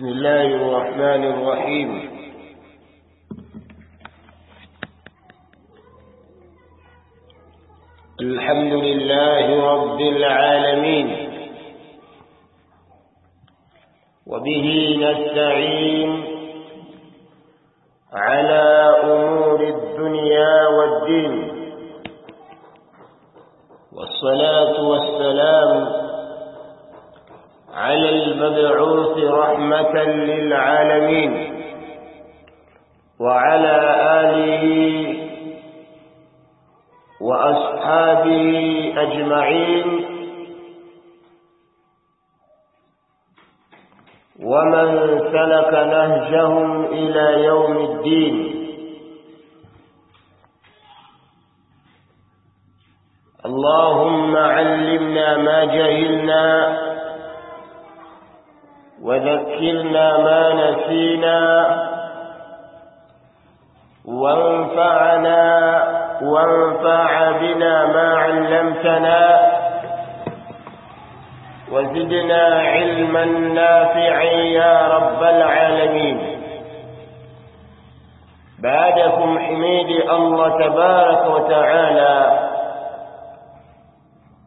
بسم الله الرحمن الرحيم. الحمد لله رب العالمين. وبه نستعين على أمور الدنيا والدين. والصلاة والسلام على المبعوث رحمة للعالمين وعلى آله وأصحابه أجمعين ومن سلك نهجهم إلى يوم الدين اللهم علمنا ما جهلنا وذكرنا ما نسينا وانفعنا وانفع بنا ما علمتنا وزدنا علما نافعا يا رب العالمين. بعدكم حميد الله تبارك وتعالى.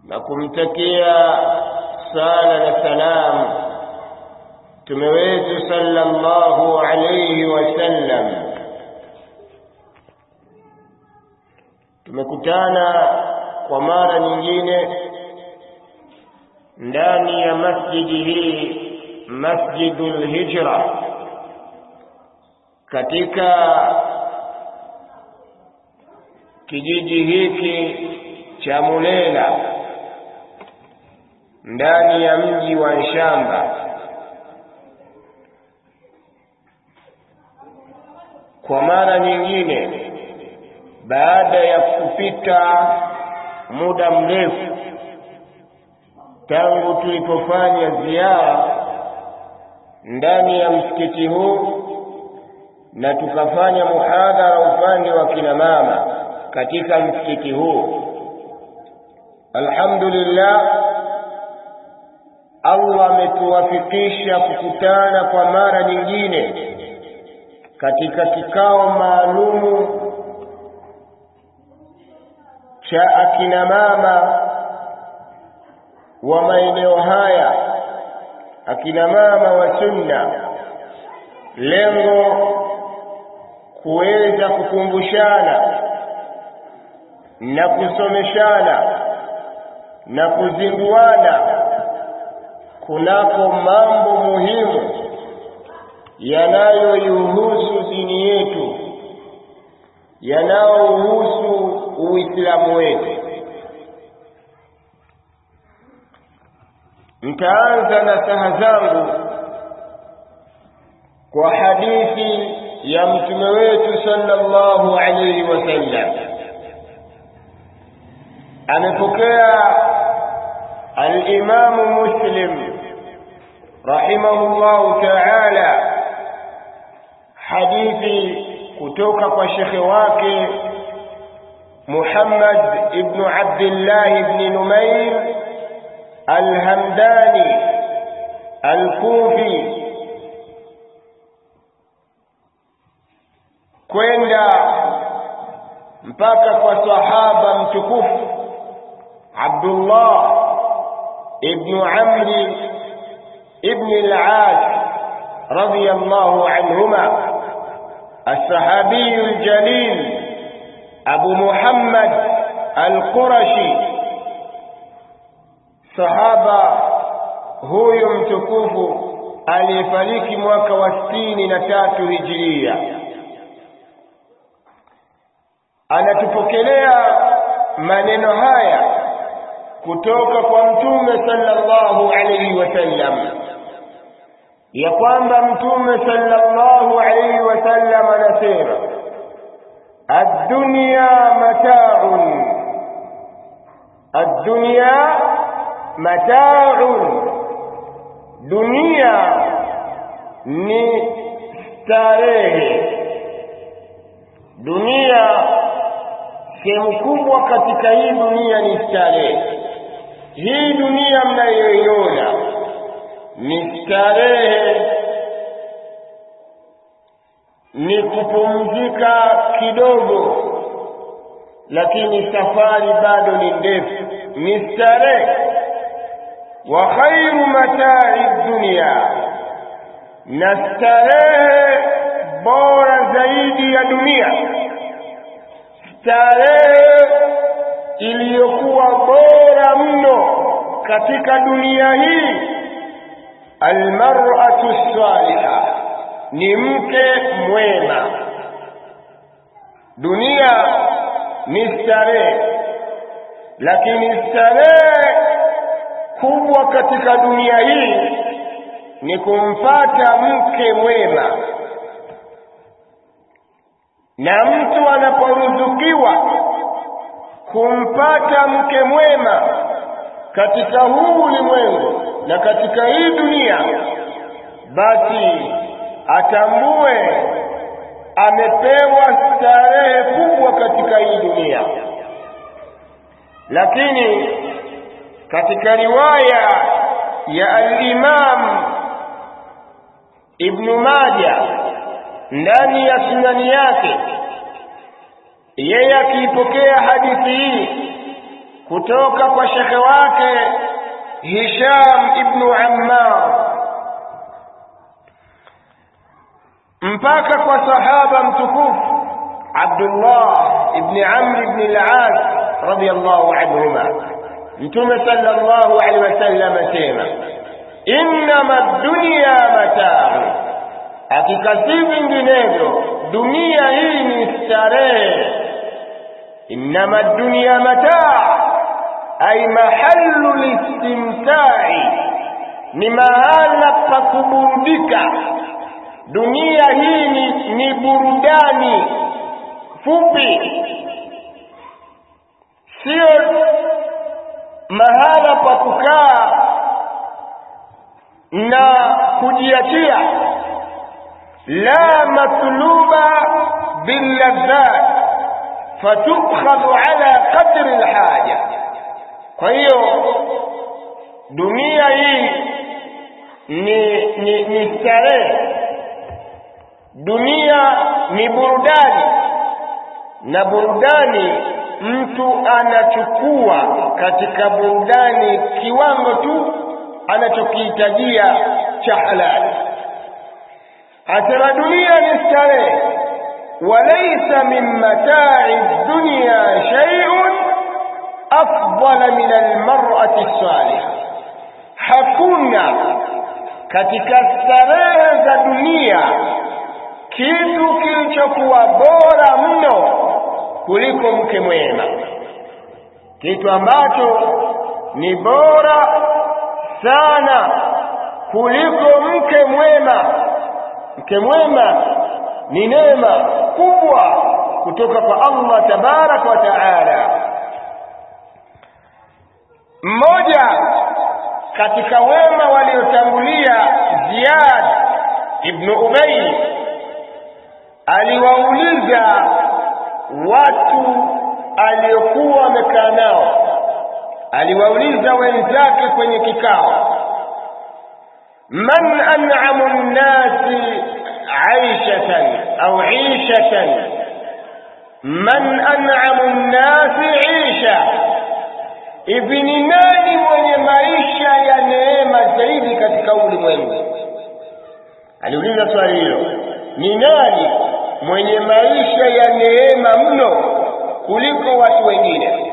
نكمتكيا سال سلام mtume wetu sallallahu alayhi wasallam tumekutana kwa mara nyingine ndani ya masjidi hii masjidul hijra. Katika kijiji hiki cha Mulela ndani ya mji wa Nshamba kwa mara nyingine baada ya kupita muda mrefu tangu tulipofanya ziara ndani ya msikiti huu na tukafanya muhadhara upande wa kina mama katika msikiti huu alhamdulillah Allah ametuwafikisha kukutana kwa mara nyingine katika kikao maalumu cha akina mama wa maeneo haya akina mama wa sunna. Lengo kuweza kukumbushana na kusomeshana na kuzinduana kunako mambo muhimu yanayoihusu dini yetu yanayohusu uislamu wetu. Nitaanza na saha zangu kwa hadithi ya mtume wetu sallallahu alayhi wasallam amepokea al-Imam Muslim rahimahullahu ta'ala hadithi kutoka kwa shekhe wake Muhammad ibn Abdullah ibn Numair al-Hamdani al-Kufi. Kwenda mpaka kwa sahaba mtukufu Abdullah ibn Amr ibn al-As radiyallahu anhuma الصحابي الجليل أبو محمد القرشي صحابة huyu mtukufu aliyefariki mwaka wa sitini na tatu hijiria anatupokelea maneno haya kutoka kwa mtume sallallahu alayhi wasallam ya kwamba mtume sallallahu alayhi wasallam anasema ad-dunya mata'un. Ad-dunya mata'un. Dunia ni starehe. Dunia sehemu kubwa katika hii dunia ni starehe. Hii dunia mnayoiona ni starehe ni kupumzika kidogo lakini safari bado ni ndefu. Ni starehe wa khairu matai dunia na starehe bora zaidi ya dunia. Starehe iliyokuwa bora mno katika dunia hii almar'atu salihah ni mke mwema. Dunia ni starehe. Lakini starehe kubwa katika dunia hii ni kumpata mke mwema. Na mtu anaporuzukiwa kumpata mke mwema katika huu ulimwengu na katika hii dunia basi atambue amepewa starehe kubwa katika hii dunia. Lakini katika riwaya ya al-Imam Ibn Majah ndani ya sunani yake yeye akiipokea hadithi hii kutoka kwa shekhe wake Hisham ibn Ammar mpaka kwa sahaba mtukufu Abdullah ibn Amr ibn al-As radiyallahu anhuma mtume sallallahu alaihi wasallam asema innama dunya mataa hakika si vinginevyo dunia hii ni starehe innama dunya mataa ay mahallu listimtai. Ni mahala pa kuburudika dunia hii ni, ni burudani fupi. Sio mahala pa kukaa na kujiachia. La matluba billadhat fatukhadhu ala qadri alhaja kwa hiyo dunia hii ni ni, ni starehe. Dunia ni burudani. Na burudani mtu anachukua katika burudani kiwango tu anachokihitajia cha halali. Hasema dunia ni starehe. Walaisa min matai dunya shay'un afdala min almar'ati salih, hakuna katika starehe za dunia kitu kilichokuwa bora mno kuliko mke mwema. Kitu ambacho ni bora sana kuliko mke mwema. Mke mwema ni neema kubwa kutoka kwa Allah tabaraka wa taala mmoja katika wema waliotangulia Ziyad ibn Ubay aliwauliza watu aliokuwa amekaa nao. Aliwauliza wenzake kwenye kikao man an'amu an-nasi 'aishatan au 'ishatan? Man an'amu an-nasi 'isha hivi ni nani mwenye maisha ya neema zaidi katika ulimwengu? Aliuliza swali hilo. Ni nani mwenye maisha ya neema mno kuliko watu wengine?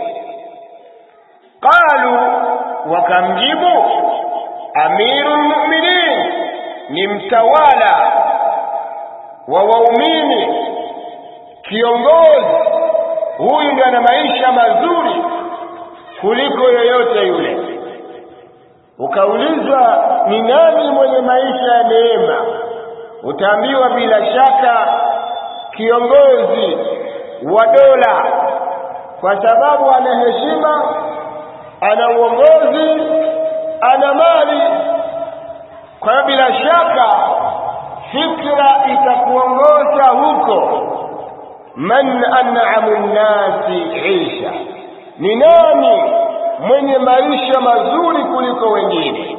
Qalu wakamjibu amiru lmuminin ni mtawala wa waumini kiongozi. Huyu ndiye ana maisha mazuri kuliko yoyote yule. Ukaulizwa ni nani mwenye maisha ya neema? Utaambiwa bila shaka kiongozi wa dola. Kwa sababu ana heshima ana uongozi ana mali. Kwa hiyo bila shaka fikra itakuongoza huko. Man an'amu nnasi isha ni nani mwenye maisha mazuri kuliko wengine?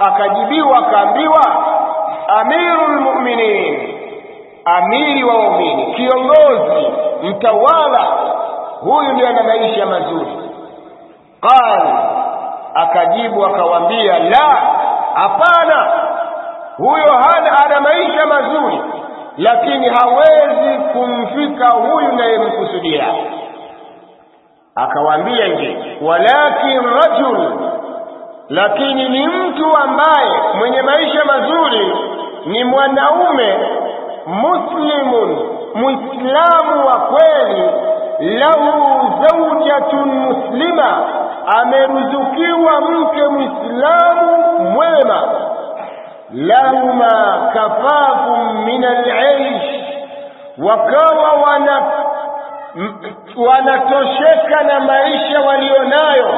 Akajibiwa akaambiwa amirul mu'minin amiri wa waumini kiongozi mtawala huyu ndiye ana maisha mazuri. Qal akajibu akawambia la hapana huyo hana ana maisha mazuri lakini hawezi kumfika huyu nayemkusudia akawaambia nje walakin rajul lakini ni mtu ambaye mwenye maisha mazuri ni mwanaume muslimun muislamu wa kweli. Lahu zaujatun muslima ameruzukiwa mke muislamu mwema. Lahuma kafafun min alaish wakawa wana wanatosheka na maisha walionayo.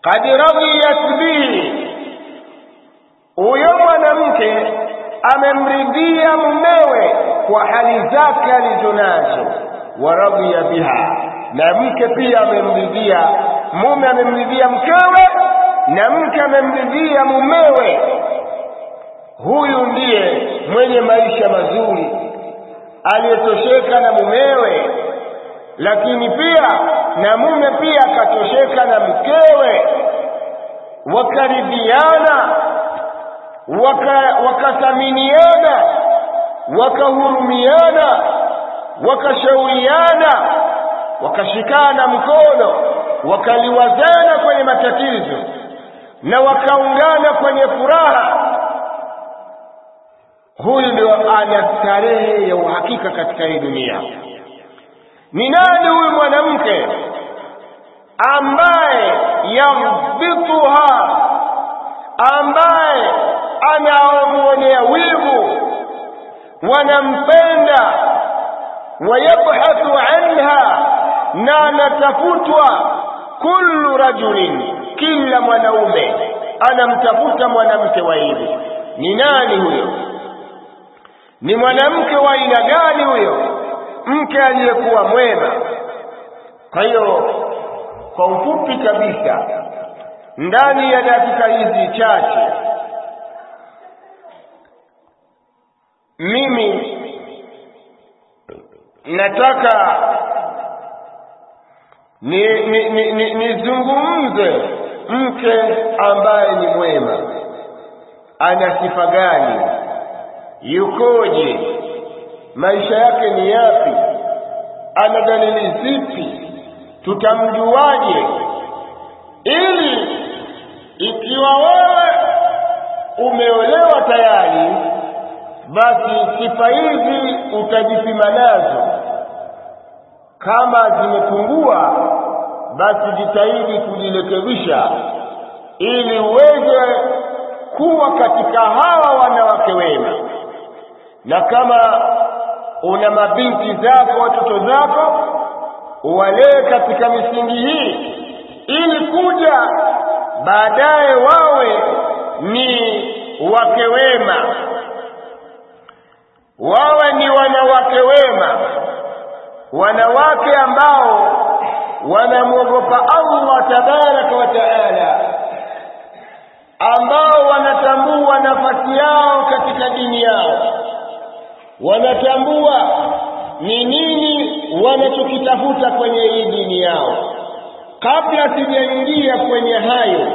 Kad radiyat bihi huyo mwanamke amemridhia mumewe kwa hali zake alizonazo waradhiya biha. Na mke pia amemridhia mume amemridhia mkewe na mke amemridhia mumewe. Huyu ndiye mwenye maisha mazuri aliyetosheka na mumewe lakini pia na mume pia akatosheka na mkewe. Wakaribiana wakathaminiana waka wakahurumiana wakashauriana wakashikana mkono wakaliwazana kwenye matatizo na wakaungana kwenye furaha huyu ndio ana starehe ya uhakika katika hii dunia. Ni nani huyu mwanamke ambaye yambituha ambaye anaomwonea wivu wanampenda wayabhathu anha na anatafutwa kullu rajulin kila mwanaume anamtafuta mwanamke wa hivi. Ni nani huyo ni mwanamke wa aina gani huyo? Mke aliyekuwa mwema. Kwa hiyo kwa ufupi kabisa ndani ya dakika hizi chache mimi nataka nizungumze ni, ni, ni, ni mke ambaye ni mwema. Ana sifa gani yukoje? Maisha yake ni yapi? Ana dalili zipi? Tutamjuaje? Ili ikiwa wewe umeolewa tayari basi sifa hizi utajipima nazo. Kama zimepungua basi jitahidi kujirekebisha ili uweze kuwa katika hawa wanawake wema na kama una mabinti zako watoto zako uwalee katika misingi hii. Ili kuja baadaye wawe ni wake wema. Wawe ni wanawake wema. Wanawake ambao wanamwogopa Allah tabaraka wa taala. Ambao wanatambua nafasi yao katika dini yao wanatambua ni nini wanachokitafuta kwenye hii dini yao. Kabla sijaingia kwenye hayo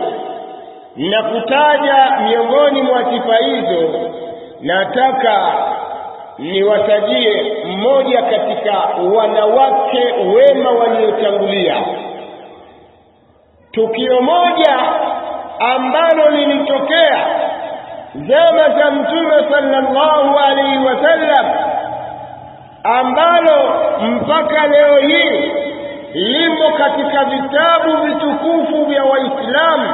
na kutaja miongoni mwa sifa hizo. Nataka niwatajie mmoja katika wanawake wema waliotangulia. Tukio moja ambalo lilitokea zama za mtume sallallahu alaihi wasallam ambalo mpaka leo hii limo katika vitabu vitukufu vya waislamu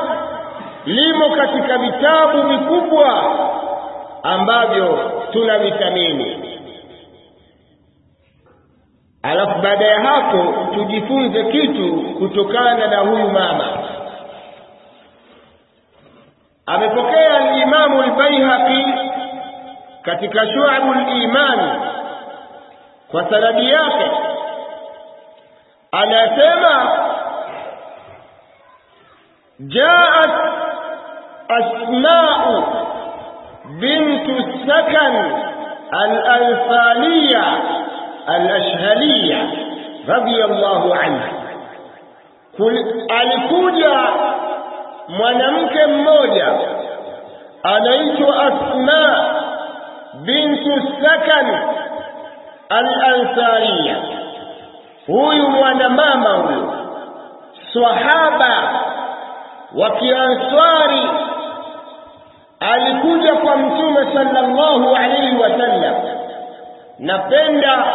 limo katika vitabu vikubwa ambavyo tunavithamini alafu baada ya hapo tujifunze kitu kutokana na huyu mama amepokea alimamu albaihaqi katika shuabu limani kwa sanadi yake. Anasema jaat asmau bintu sakan al-Ansariya al-Ashhaliya radiyallahu anha. Alikuja mwanamke mmoja anaitwa Asma bintu Sakan al-Ansariya. Huyu mwanamama huyu swahaba wa Kiansari alikuja kwa mtume sallallahu alaihi wasallam napenda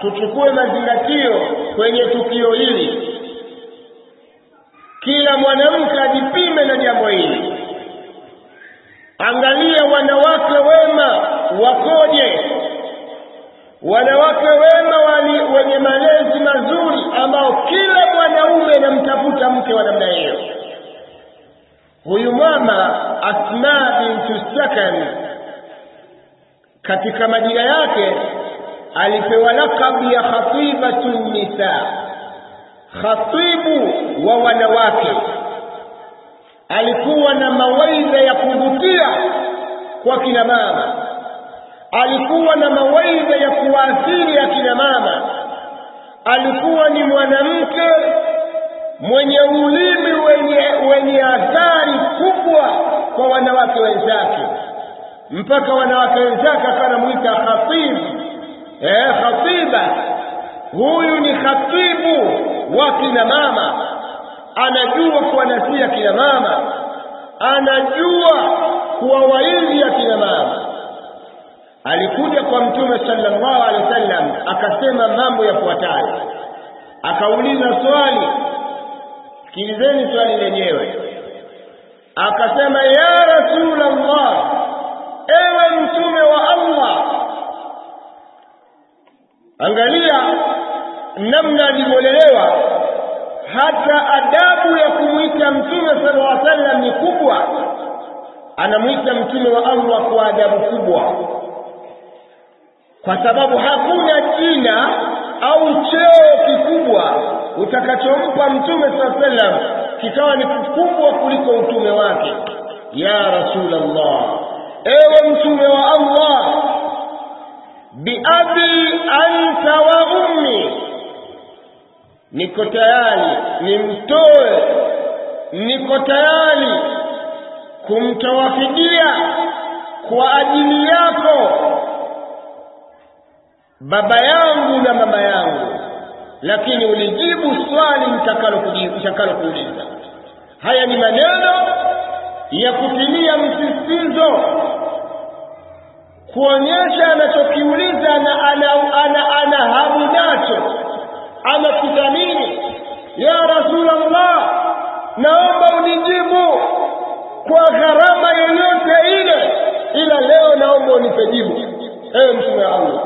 tuchukue mazingatio kwenye tukio hili kila mwanamke ajipime na jambo hili. Angalia wanawake wema wakoje. Wanawake wema wali wenye malezi mazuri ambao kila mwanaume anamtafuta mke wa namna hiyo. Huyu mama asma bintu sakan katika majina yake alipewa lakabu ya khatibatu nisa. Khatibu wa wanawake. Alikuwa na mawaidha ya kuvutia kwa kina mama. Alikuwa na mawaidha ya kuwaathiri akina mama. Alikuwa ni mwanamke mwenye ulimi wenye wenye athari kubwa kwa wanawake wenzake. Mpaka wanawake wenzake akanamwita khatib. Eh khatiba. Huyu ni khatibu wa kina mama anajua kuwanasia kina mama. Anajua kuwawaidhi akina mama. Alikuja kwa mtume sallallahu alaihi wasallam akasema mambo yafuatayo. Akauliza swali. Sikilizeni swali lenyewe. Akasema ya rasulallah ewe mtume wa allah. Angalia namna alivyolelewa hata adabu ya kumwita mtume sallallahu alaihi wasallam ni kubwa. Anamwita mtume wa allah kwa adabu kubwa. Kwa sababu hakuna jina au cheo kikubwa utakachompa mtume saa sallam kikawa ni kikubwa kuliko utume wake. Ya rasul allah ewe mtume wa allah biabi anta wa ummi niko tayari nimtoe. Niko tayari kumtawafidia kwa ajili yako baba yangu na mama yangu. Lakini ulijibu swali nitakalokuuliza. Haya ni maneno ya kutilia msisitizo kuonyesha anachokiuliza na ana, ana, ana hamu nacho anakithamini ya rasulallah naomba unijibu kwa gharama yoyote ile ila leo naomba unipe jibu. Ewe mtume wa allah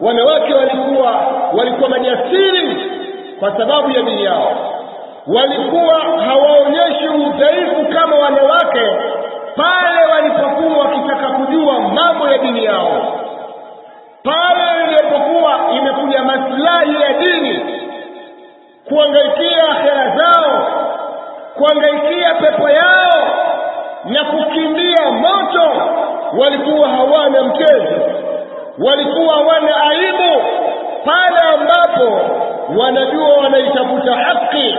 wanawake walikuwa walikuwa majasiri kwa sababu ya dini yao. Walikuwa hawaonyeshi udhaifu kama wanawake pale walipokuwa wakitaka kujua mambo ya dini yao. Pale ilipokuwa imekuja maslahi ya dini kuangaikia akhera zao kuangaikia pepo yao na kukimbia moto. Walikuwa hawana mchezo walikuwa hawana aibu pale ambapo wanajua wanaitafuta haki.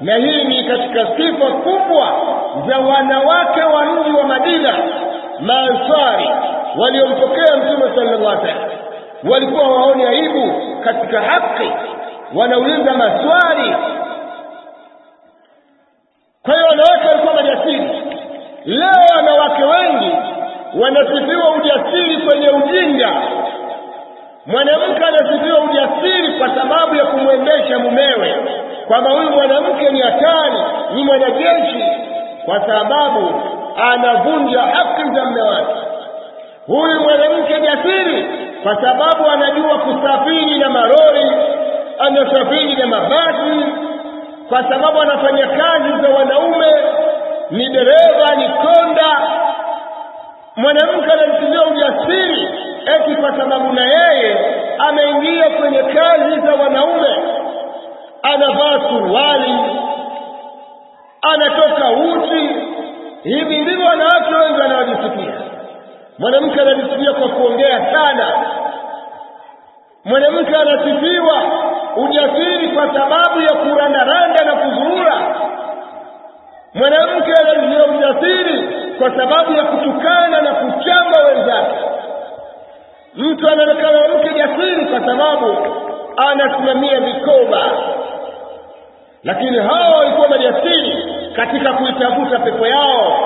Na hii ni katika sifa kubwa za wanawake wa mji wa madina maansari waliompokea mtume sala llah salam walikuwa waone aibu katika haki wanauliza maswali. Kwa hiyo wanawake walikuwa majasiri leo wanawake wengi wanasifiwa ujasiri kwenye ujinga. Mwanamke anasifiwa ujasiri kwa sababu ya kumwendesha mumewe kwamba huyu mwanamke ni hatari ni mwanajeshi kwa sababu anavunja haki za mme wake. Huyu mwanamke jasiri kwa sababu anajua kusafiri na marori anasafiri na mabasi kwa sababu anafanya kazi za wanaume ni dereva ni konda. Mwanamke anamtilia ujasiri eti kwa sababu na yeye ameingia kwenye kazi za wanaume. Anavaa suruali anatoka uchi. Hivi ndivyo wanawake wengi wanaojisikia mwanamke anajisikia kwa kuongea sana. Mwanamke anasifiwa ujasiri kwa sababu ya kurandaranda na kuzurura. mwanamke anajisikia ujasiri kwa sababu ya kutukana na kuchamba wenzake. Mtu anaonekana mke jasiri kwa sababu anasimamia mikoba. Lakini hawa walikuwa majasiri katika kuitafuta pepo yao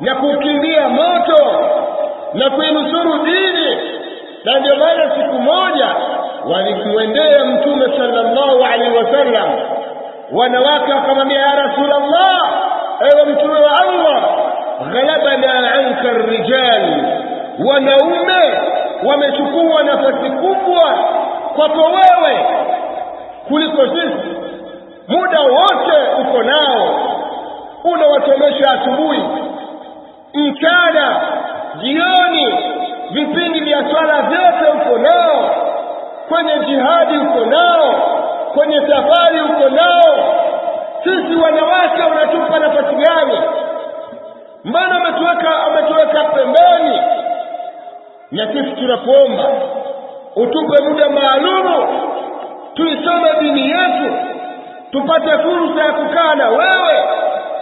na kukimbia moto na kuinusuru dini. Na ndio maana siku moja walimwendea mtume sallallahu alaihi wasallam. Wanawake wakamwambia ya rasulallah ewe mtume wa allah ghalabana anka rijal wanaume wamechukua nafasi kubwa kwako wewe kuliko sisi. Muda wote uko nao unawasomesha asubuhi mchana jioni vipindi vya swala vyote uko nao kwenye jihadi uko nao kwenye safari uko nao. Sisi wanawake unatupa nafasi gani? Mbona ametuweka ametuweka pembeni? Na sisi tunakuomba utupe muda maalumu tuisome dini yetu tupate fursa ya kukaa na wewe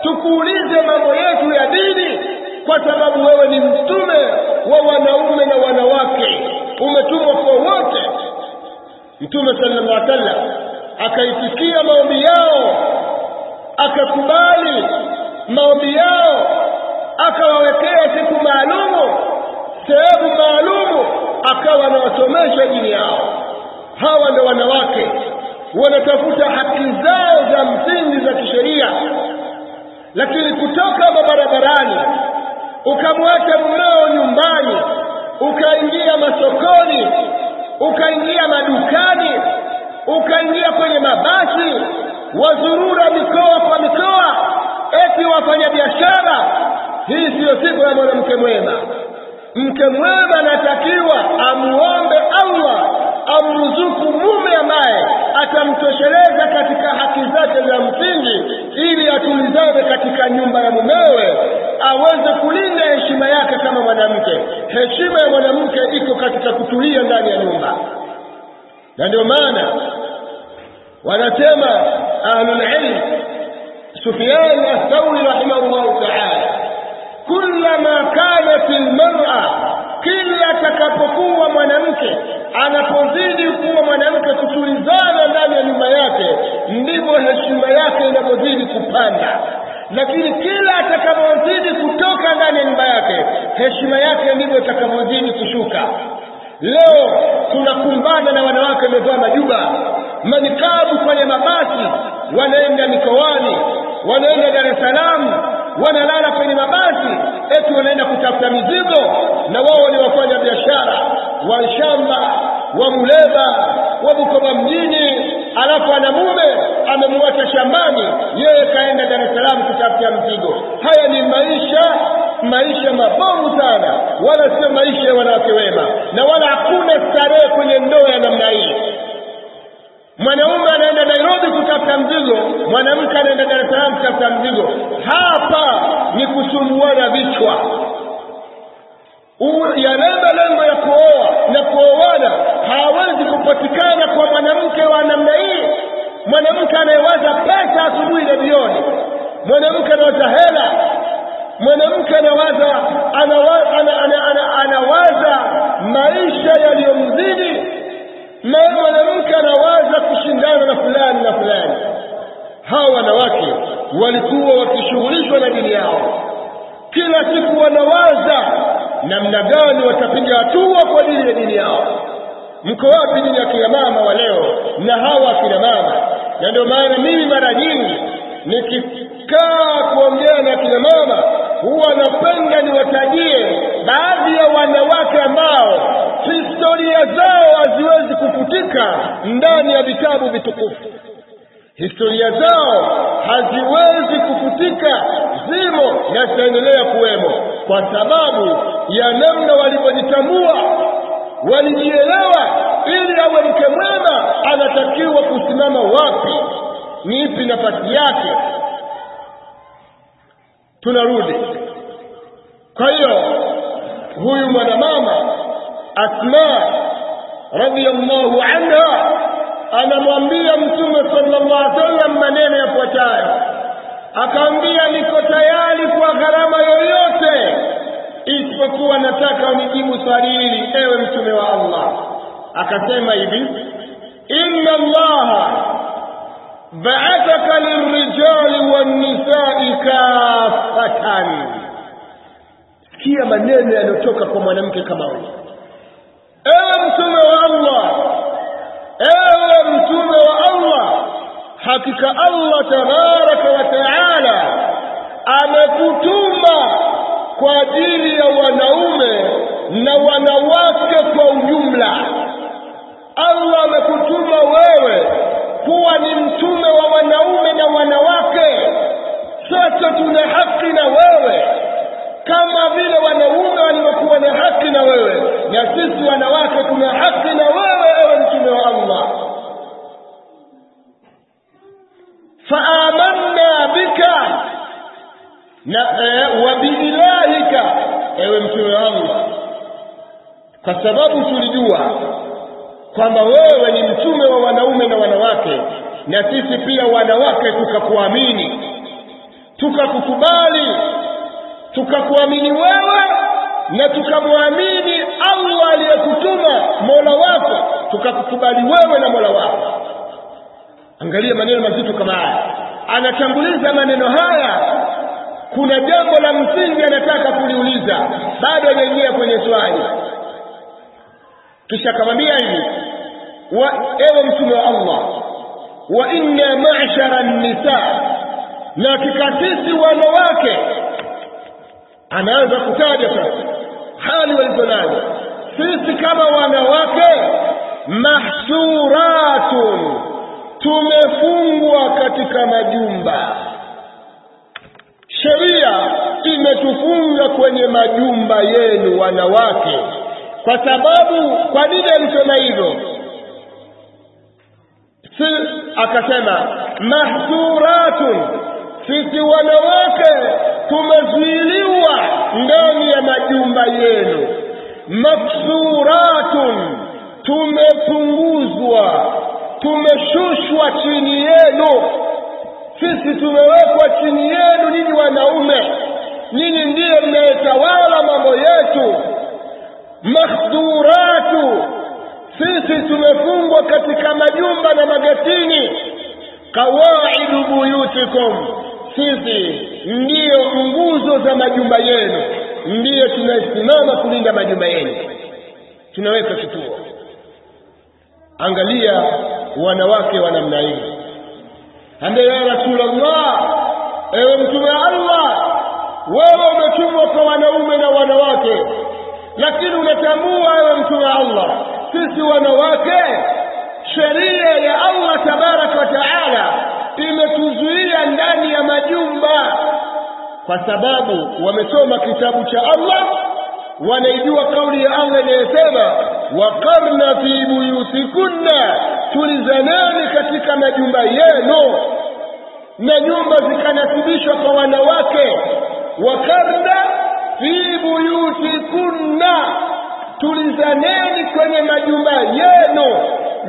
tukuulize mambo yetu ya dini kwa sababu wewe ni mtume wa wanaume na wanawake. Umetumwa kwa wote mtume sallallahu alaihi wasallam akaitikia maombi yao akakubali maombi yao akawawekea siku maalumu sehemu maalumu akawa anawasomesha dini yao. Hawa ndo wanawake wanatafuta haki zao za msingi za kisheria. Lakini kutoka mabarabarani ukamwacha mumeo nyumbani ukaingia masokoni ukaingia madukani ukaingia kwenye mabasi wazurura mikoa kwa mikoa eti wafanya biashara hii siyo siku ya mwanamke mwema. Mke mwema anatakiwa amuombe allah amruzuku mume ambaye atamtosheleza katika haki zake za msingi ili atulizane katika nyumba ya mumewe aweze kulinda heshima yake kama mwanamke. Heshima ya mwanamke iko katika kutulia ndani ya nyumba. Na ndio maana wanasema ahlulilm sufyan athauri rahimahullahu taala kulama kanat lmara kila atakapokuwa mwanamke anapozidi kuwa mwanamke kutulizana ndani ya nyumba yake ndivyo heshima yake inavyozidi kupanda lakini kila atakapozidi kutoka ndani ya nyumba yake heshima yake ndivyo itakavyozidi kushuka. Leo tunakumbana na wanawake wamevaa majuba manikabu kwenye mabasi wanaenda mikoani wanaenda dar es salaam wanalala kwenye mabasi eti wanaenda kutafuta mizigo na wao ni wafanya biashara wa shamba wa muleba wa bukoba mjini alafu ana mume amemwacha shambani yeye kaenda dar es salaam kutafuta mzigo. Haya ni maisha maisha mabovu sana. Wala sio maisha ya wanawake wema. Na wala hakuna starehe kwenye ndoa ya namna hii. Mwanaume anaenda nairobi kutafuta mzigo mwanamke anaenda dar es salaam kutafuta mzigo. Hapa ni kusumbuana vichwa yale malengo ya kuoa na kuoana hawezi kupatikana kwa mwanamke wa namna hii mwanamke anayewaza pesa asubuhi na jioni mwanamke anawaza hela mwanamke anawaza anawaza, ana, ana, ana, anawaza maisha yaliyomzidi na mwanamke anawaza kushindana na fulani na fulani hawa wanawake walikuwa wakishughulishwa na dini yao kila siku wanawaza namna gani watapiga hatua kwa ajili ya dini yao. Mko wapi dini ya kina mama wa leo na hawa akina mama? Na ndio maana mimi mara nyingi nikikaa kuongea na kina mama huwa napenda niwatajie baadhi ya wanawake ambao historia zao haziwezi kufutika ndani ya vitabu vitukufu. Historia zao haziwezi kufutika zimo na zitaendelea kuwemo. Kwa sababu ya namna walivyojitambua walijielewa ili awe mke mwema anatakiwa kusimama wapi ni ipi nafasi yake. Tunarudi. Kwa hiyo huyu mwanamama asma radiallahu anha anamwambia mtume sallallahu alaihi wasallam maneno yafuatayo akaambia niko tayari kwa gharama yoyote isipokuwa nataka unijibu swali hili ewe mtume wa allah. Akasema hivi inna allaha ba'athaka lirrijali wannisai kafatan sikia maneno yanayotoka kwa mwanamke kama huyu ewe mtume wa allah ewe mtume wa allah hakika allah tabaraka wa taala amekutuma kwa ajili ya wanaume na wanawake kwa ujumla. Allah amekutuma wewe kuwa ni mtume wa wanaume na wanawake. Sote tuna haki na wewe kama vile wanaume walivyokuwa na haki na wewe na sisi wanawake tuna haki na wewe ewe mtume wa allah faamanna bika. Na e, wa biilahika ewe mtume wa allah kwa sababu tulijua kwamba wewe ni mtume wa wanaume na wanawake na sisi pia wanawake tukakuamini tukakukubali tukakuamini wewe na tukamwamini allah aliyekutuma mola wako tukakukubali wewe na mola wako angalia maneno mazito kama haya. Anatanguliza maneno haya. Kuna jambo la msingi anataka kuliuliza. Bado hajaingia kwenye swali. Kisha akamwambia hivi. Ewe mtume wa allah. Wa inna mashara nisa na hakika sisi wanawake anaanza kutaja sasa. Hali walizonazo. Sisi kama wanawake mahsuratun tumefungwa katika majumba. Sheria imetufunga kwenye majumba yenu wanawake. Kwa sababu kwa nini alisema hivyo? Si akasema mahsuratun. Sisi wanawake tumezuiliwa ndani ya majumba yenu. Maksuratun tumepunguzwa tumeshushwa chini yenu. Sisi tumewekwa chini yenu nini wanaume. Nini ndiye mnayetawala mambo yetu. Makhduratu. Sisi tumefungwa katika majumba na magatini kawaidu buyutikum. Sisi ndiyo nguzo za majumba yenu. Ndiyo tunasimama kulinda majumba yenu. Tunaweka kituo. Angalia wanawake wa namna hii. Ambe ya rasulullah ewe mtume wa allah wewe umetumwa kwa wanaume na wanawake lakini unatambua ewe mtume wa allah sisi wanawake sheria ya allah tabaraka wa taala imetuzuia ndani ya majumba. Kwa sababu wamesoma kitabu cha allah wanaijua kauli ya allah inayosema waqarna fi buyutikunna tulizaneni katika majumba yenu. Na nyumba zikanasibishwa kwa wanawake. Wakarna fi buyutikunna. Tulizaneni kwenye majumba yenu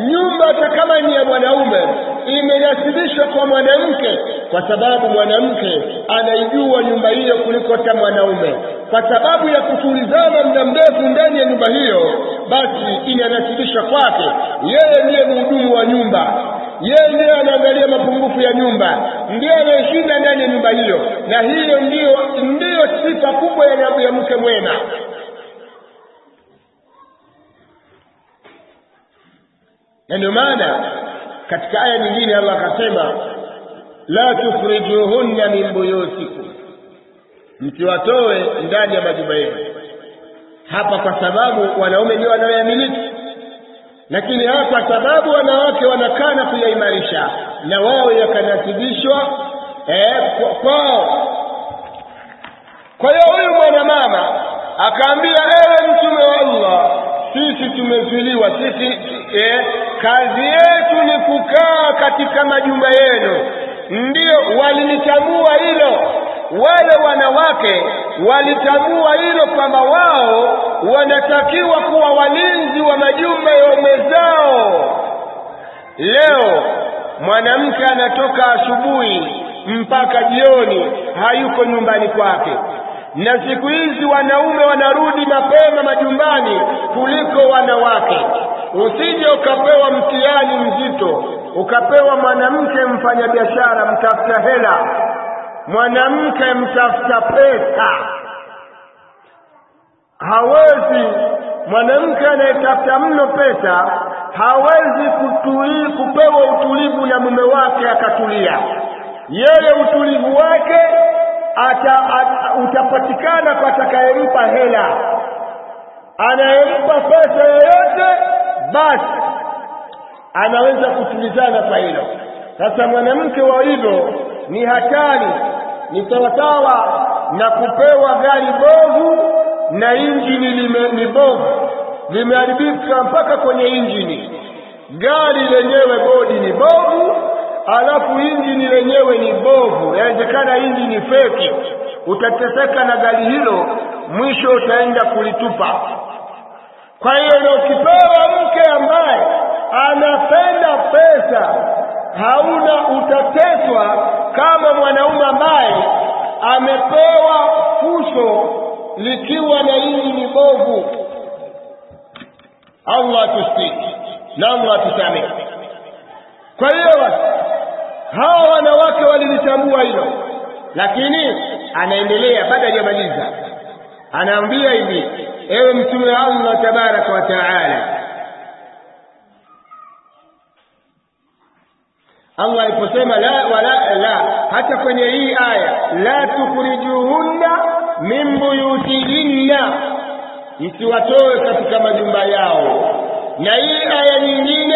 nyumba hata kama ni ya mwanaume imenasibishwa kwa mwanamke kwa sababu mwanamke anaijua nyumba hiyo kuliko hata mwanaume. Kwa sababu ya kutulizana muda mrefu ndani ya nyumba hiyo basi inanasibishwa kwake. Yeye ndiye mhudumu wa nyumba. Yeye ndiye anaangalia mapungufu ya nyumba. Ndiye anayeshinda ndani ya nyumba hiyo. Na hiyo ndiyo ndiyo sifa kubwa ya mke mwema na ndio maana katika aya nyingine allah akasema la tukhrijuhunna min buyutikum. Msiwatoe ndani ya majumba yenu. Hapa kwa sababu wanaume ndio wanaoyamiliki. Lakini hapa kwa sababu wanawake wanakaa na kuyaimarisha na wao yakanasibishwa eh, kwao. Kwa hiyo huyu mwanamama akaambia ewe mtume wa allah sisi tumezuiliwa sisi eh, kazi yetu ni kukaa katika majumba yenu. Ndiyo walilitambua hilo. Wale wanawake walitambua hilo kwamba wao wanatakiwa kuwa walinzi wa majumba ya umezao zao. Leo mwanamke anatoka asubuhi mpaka jioni hayuko nyumbani kwake. Na siku hizi wanaume wanarudi mapema majumbani kuliko wanawake usije ukapewa mtihani mzito ukapewa mwanamke mfanyabiashara mtafuta hela. Mwanamke mtafuta pesa. Hawezi mwanamke anayetafuta mno pesa hawezi kutuli, kupewa utulivu na mume wake akatulia. Yeye utulivu wake ata, ata, utapatikana kwa atakayempa hela. Anayempa pesa yoyote basi anaweza kutulizana kwa hilo. Sasa mwanamke wa hivyo ni hatari ni sawasawa na kupewa gari bovu na injini ni bovu. Limeharibika mpaka kwenye injini. Gari lenyewe bodi ni bovu alafu injini lenyewe ni bovu. Yawezekana injini feki. Utateseka na gari hilo mwisho utaenda kulitupa kwa hiyo na ukipewa mke ambaye anapenda pesa hauna utateswa kama mwanaume ambaye amepewa fuso likiwa na hili injini bovu. Allah tustiki na allah tusamehe kwa hiyo basi hawa wanawake walilitambua hilo lakini anaendelea baada hajamaliza anaambia hivi ewe mtume wa allah tabaraka wa taala allah aliposema la wala la hata kwenye hii aya la tukhrijuhunna min buyutihinna msiwatoe katika majumba yao. Na hii aya nyingine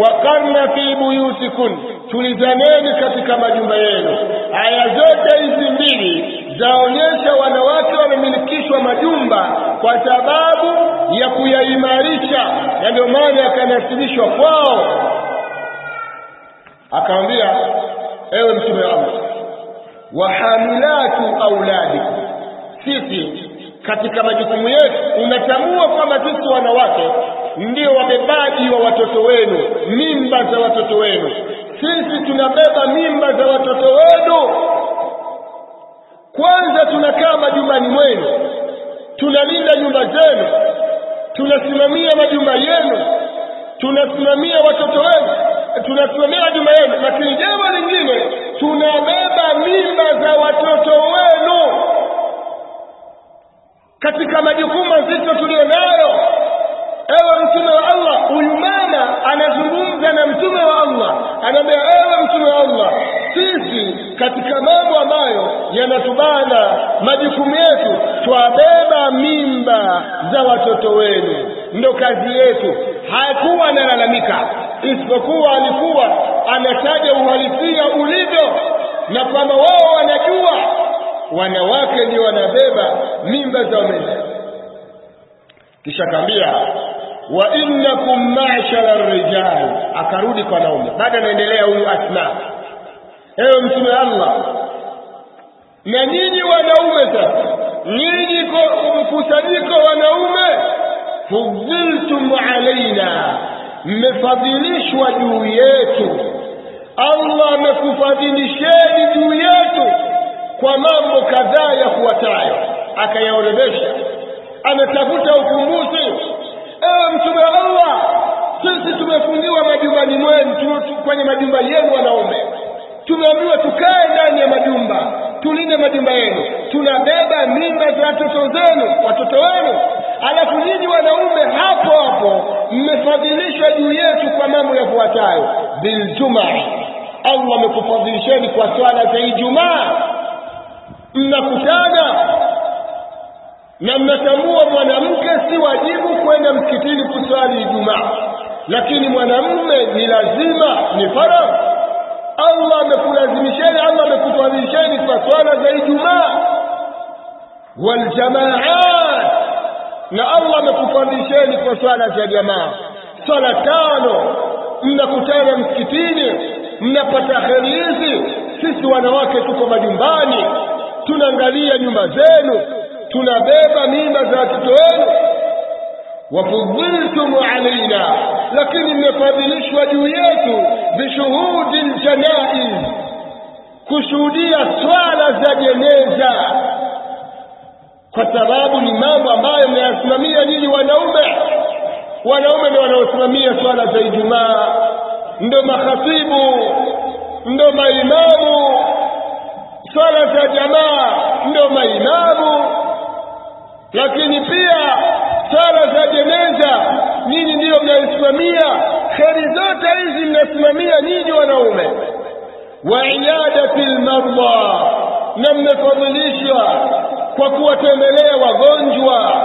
waqarna fi buyutikun tulizaneni katika majumba yenu. Aya zote hizi mbili zaonyesha wanawake wamemilikishwa majumba kwa sababu ya kuyaimarisha na ndio maana yakanasibishwa kwao. Akamwambia ewe mtume wa wahamilatu auladikum sisi katika majukumu yetu unatambua kwamba sisi wanawake ndio wabebaji wa watoto wenu mimba za watoto wenu. Sisi tunabeba mimba za watoto wenu kwanza tunakaa majumbani mwenu. Tunalinda nyumba zenu. Tunasimamia majumba yenu. Tunasimamia watoto wenu. Tunasimamia majumba yenu. Lakini jambo lingine tunabeba mimba za watoto wenu. Katika majukumu mazito tuliyo nayo ewe mtume wa allah huyu mama anazungumza na mtume wa allah. Anaambia ewe mtume wa allah sisi katika mambo ambayo yanatubana majukumu yetu twabeba mimba za watoto wenu. Ndo kazi yetu. Hakuwa analalamika isipokuwa alikuwa anataja uhalisia ulivyo na kwamba wao wanajua wanawake ndio wanabeba mimba za wameza kisha akaambia wa innakum ma'shara rijal akarudi kwa naume baada anaendelea huyu asma. Ewe mtume allah. Na nyinyi wanaume sasa. Nyinyi mkusanyiko wanaume. Fudhiltum alaina mmefadhilishwa juu yetu. Allah amekufadhilisheni juu yetu kwa mambo kadhaa ya kuwatayo akayaorodhesha. Ametafuta ukumbuzi ewe mtume wa allah sisi tumefungiwa majumbani mwenu kwenye majumba yenu wanaume. Tumeambiwa tukae ndani ya majumba tulinde majumba yenu. Tunabeba mimba za watoto zenu watoto wenu. Alafu nyinyi wanaume hapo hapo mmefadhilishwa juu yetu kwa mambo yafuatayo. Biljumaa allah amekufadhilisheni kwa swala za ijumaa. Mnakutana na mnatambua mwanamke si wajibu kwenda msikitini kuswali ijumaa. Lakini mwanamume ni lazima ni faradhi. Allah amekulazimisheni allah amekufadhilisheni kwa swala za ijumaa. Waljamaat na allah amekufadhilisheni kwa swala za jamaa. Swala tano. Mnakutana msikitini mnapata kheri hizi sisi wanawake tuko majumbani tunaangalia nyumba zenu tunabeba mimba za watoto wenu. Wafudhiltum alaina lakini mmefadhilishwa juu yetu bishuhudi ljanaiz kushuhudia swala za jeneza. Kwa sababu ni mambo ambayo mnayasimamia nyinyi wanaume. Wanaume ndio wanaosimamia swala za ijumaa. Ndo makhatibu ndo maimamu. Swala za jamaa ndo maimamu lakini pia sala za jeneza nyinyi ndiyo mnaisimamia kheri zote hizi mnasimamia nyinyi wanaume. Wa iyadati lmardha na mmefadhilishwa kwa kuwatembelea wagonjwa.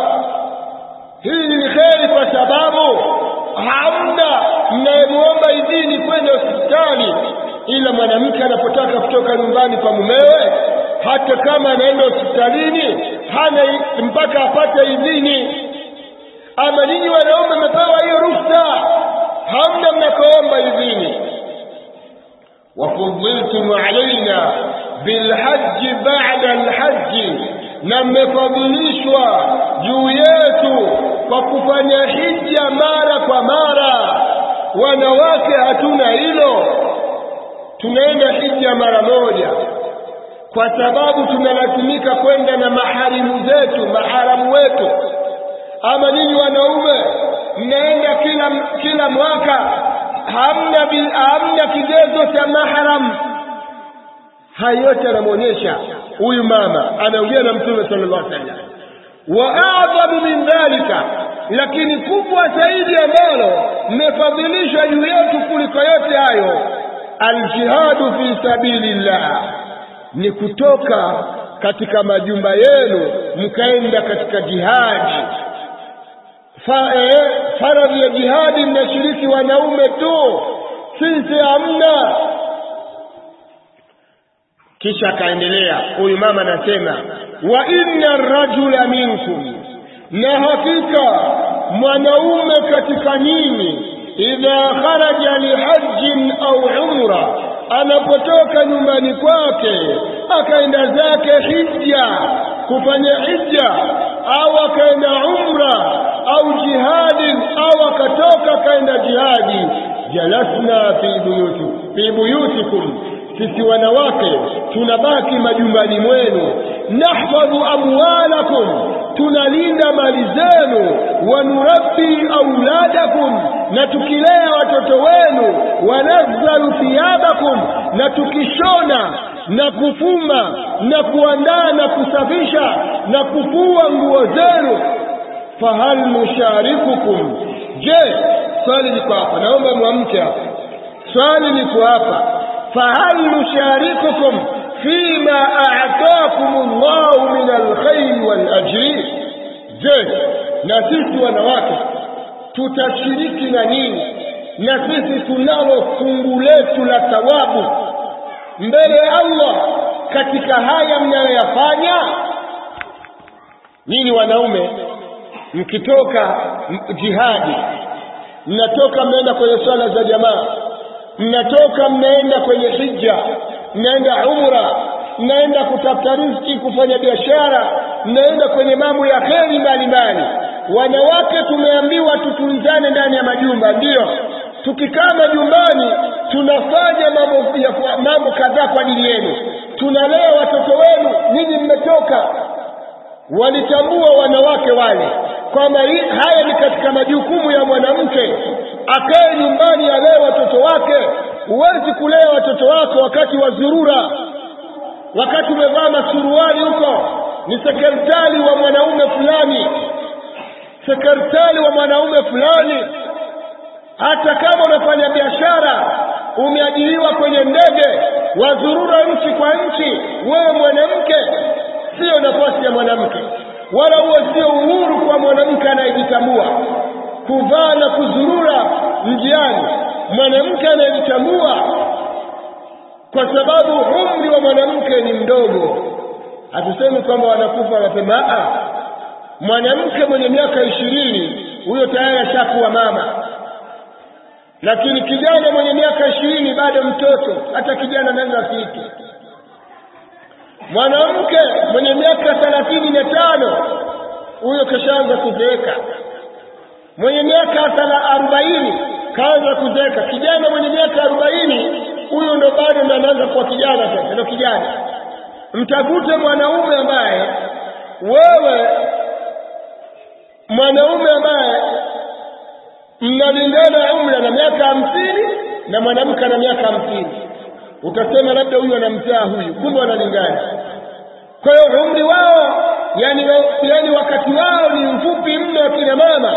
Hili ni kheri kwa sababu hamna mnayemwomba idini kwenda hospitali ila mwanamke anapotaka kutoka nyumbani kwa mumewe hata kama anaenda hospitalini hana mpaka apate idhini ama ninyi wanaume mmepewa hiyo ruhusa? Hamna mnakoomba idhini wafudhiltum alaina bilhaji bada lhaji na mmefadhilishwa juu yetu kwa kufanya hija mara kwa mara. Wanawake hatuna hilo. Tunaenda hija mara moja kwa sababu tunalazimika kwenda na maharimu zetu maharamu wetu. Ama ninyi wanaume mnaenda kila kila mwaka hamna bil, hamna kigezo cha mahram hayo yote anamwonyesha huyu mama anaongea na mtume sallallahu alaihi wasallam. Wa a'dhamu min dhalika lakini kubwa zaidi ambalo mmefadhilishwa juu yetu kuliko yote hayo. Aljihadu fi sabilillah ni kutoka katika majumba yenu mkaenda katika jihadi. Fa, eh, faradhi ya jihadi mnashiriki wanaume tu. Sisi hamna. Kisha akaendelea huyu mama anasema wa inna rajula minkum na hakika mwanaume katika nyinyi idha kharaja lihajin au umra anapotoka nyumbani kwake akaenda zake hija kufanya hija au akaenda umra au jihadin au akatoka akaenda jihadi. Jalasna fi buyuti fi buyutikum. Sisi wanawake tunabaki majumbani mwenu nahfadhu amwalakum tunalinda mali zenu wanurabbi auladakum na tukilea watoto wenu wanazzalu thiyabakum na tukishona na kufuma na kuandaa na kusafisha na kufua nguo zenu. Fahal nusharikukum? Je swali liko hapa naomba mwamke hapa. Swali liko hapa. Fahal nusharikukum fima اعطاكم الله min الخير wal ajri je na sisi wanawake tutashiriki na nini? Na sisi tunalo fungu letu la thawabu mbele ya Allah katika haya mnayoyafanya? Nini wanaume mkitoka jihadi mnatoka mnaenda kwenye swala za jamaa mnatoka mnaenda kwenye hija mnaenda umra mnaenda kutafuta riziki kufanya biashara mnaenda kwenye mambo ya kheri mbalimbali. Wanawake tumeambiwa tutunzane ndani ya majumba ndiyo tukikaa majumbani tunafanya mambo mambo kadhaa kwa ajili yenu. Tunalea watoto wenu ninyi mmetoka. Walitambua wanawake wale kwamba haya ni katika majukumu ya mwanamke. Akae nyumbani alee watoto wake huwezi kulea watoto wako wakati wa zurura. Wakati umevaa masuruali huko ni sekretari wa mwanaume fulani. Sekretari wa mwanaume fulani. Hata kama unafanya biashara umeajiriwa kwenye ndege wazurura nchi kwa nchi wewe mwanamke siyo nafasi ya mwanamke. Wala huo sio uhuru kwa mwanamke anayejitambua. Kuvaa na kuzurura njiani mwanamke anayejitambua kwa sababu umri wa mwanamke ni mdogo. Hatusemi kwamba wanakufa wanasema a mwanamke mwenye miaka ishirini huyo tayari ashakuwa mama. Lakini kijana mwenye miaka ishirini bado mtoto hata kijana anaweza afiki mwanamke mwenye miaka thelathini na tano huyo kashaanza kuzeeka. Mwenye miaka thela arobaini kaanza kuzeeka. Kijana mwenye miaka arobaini huyu ndo bado ndo anaanza kuwa kijana sasa ndo kijana. Mtafute mwanaume ambaye wewe mwanaume ambaye mnalingana umri na miaka hamsini na mwanamke ana miaka hamsini. Utasema labda huyu anamzaa huyu kumbe wanalingana. Kwa hiyo umri wao yani, yani wakati wao ni mfupi mno akina mama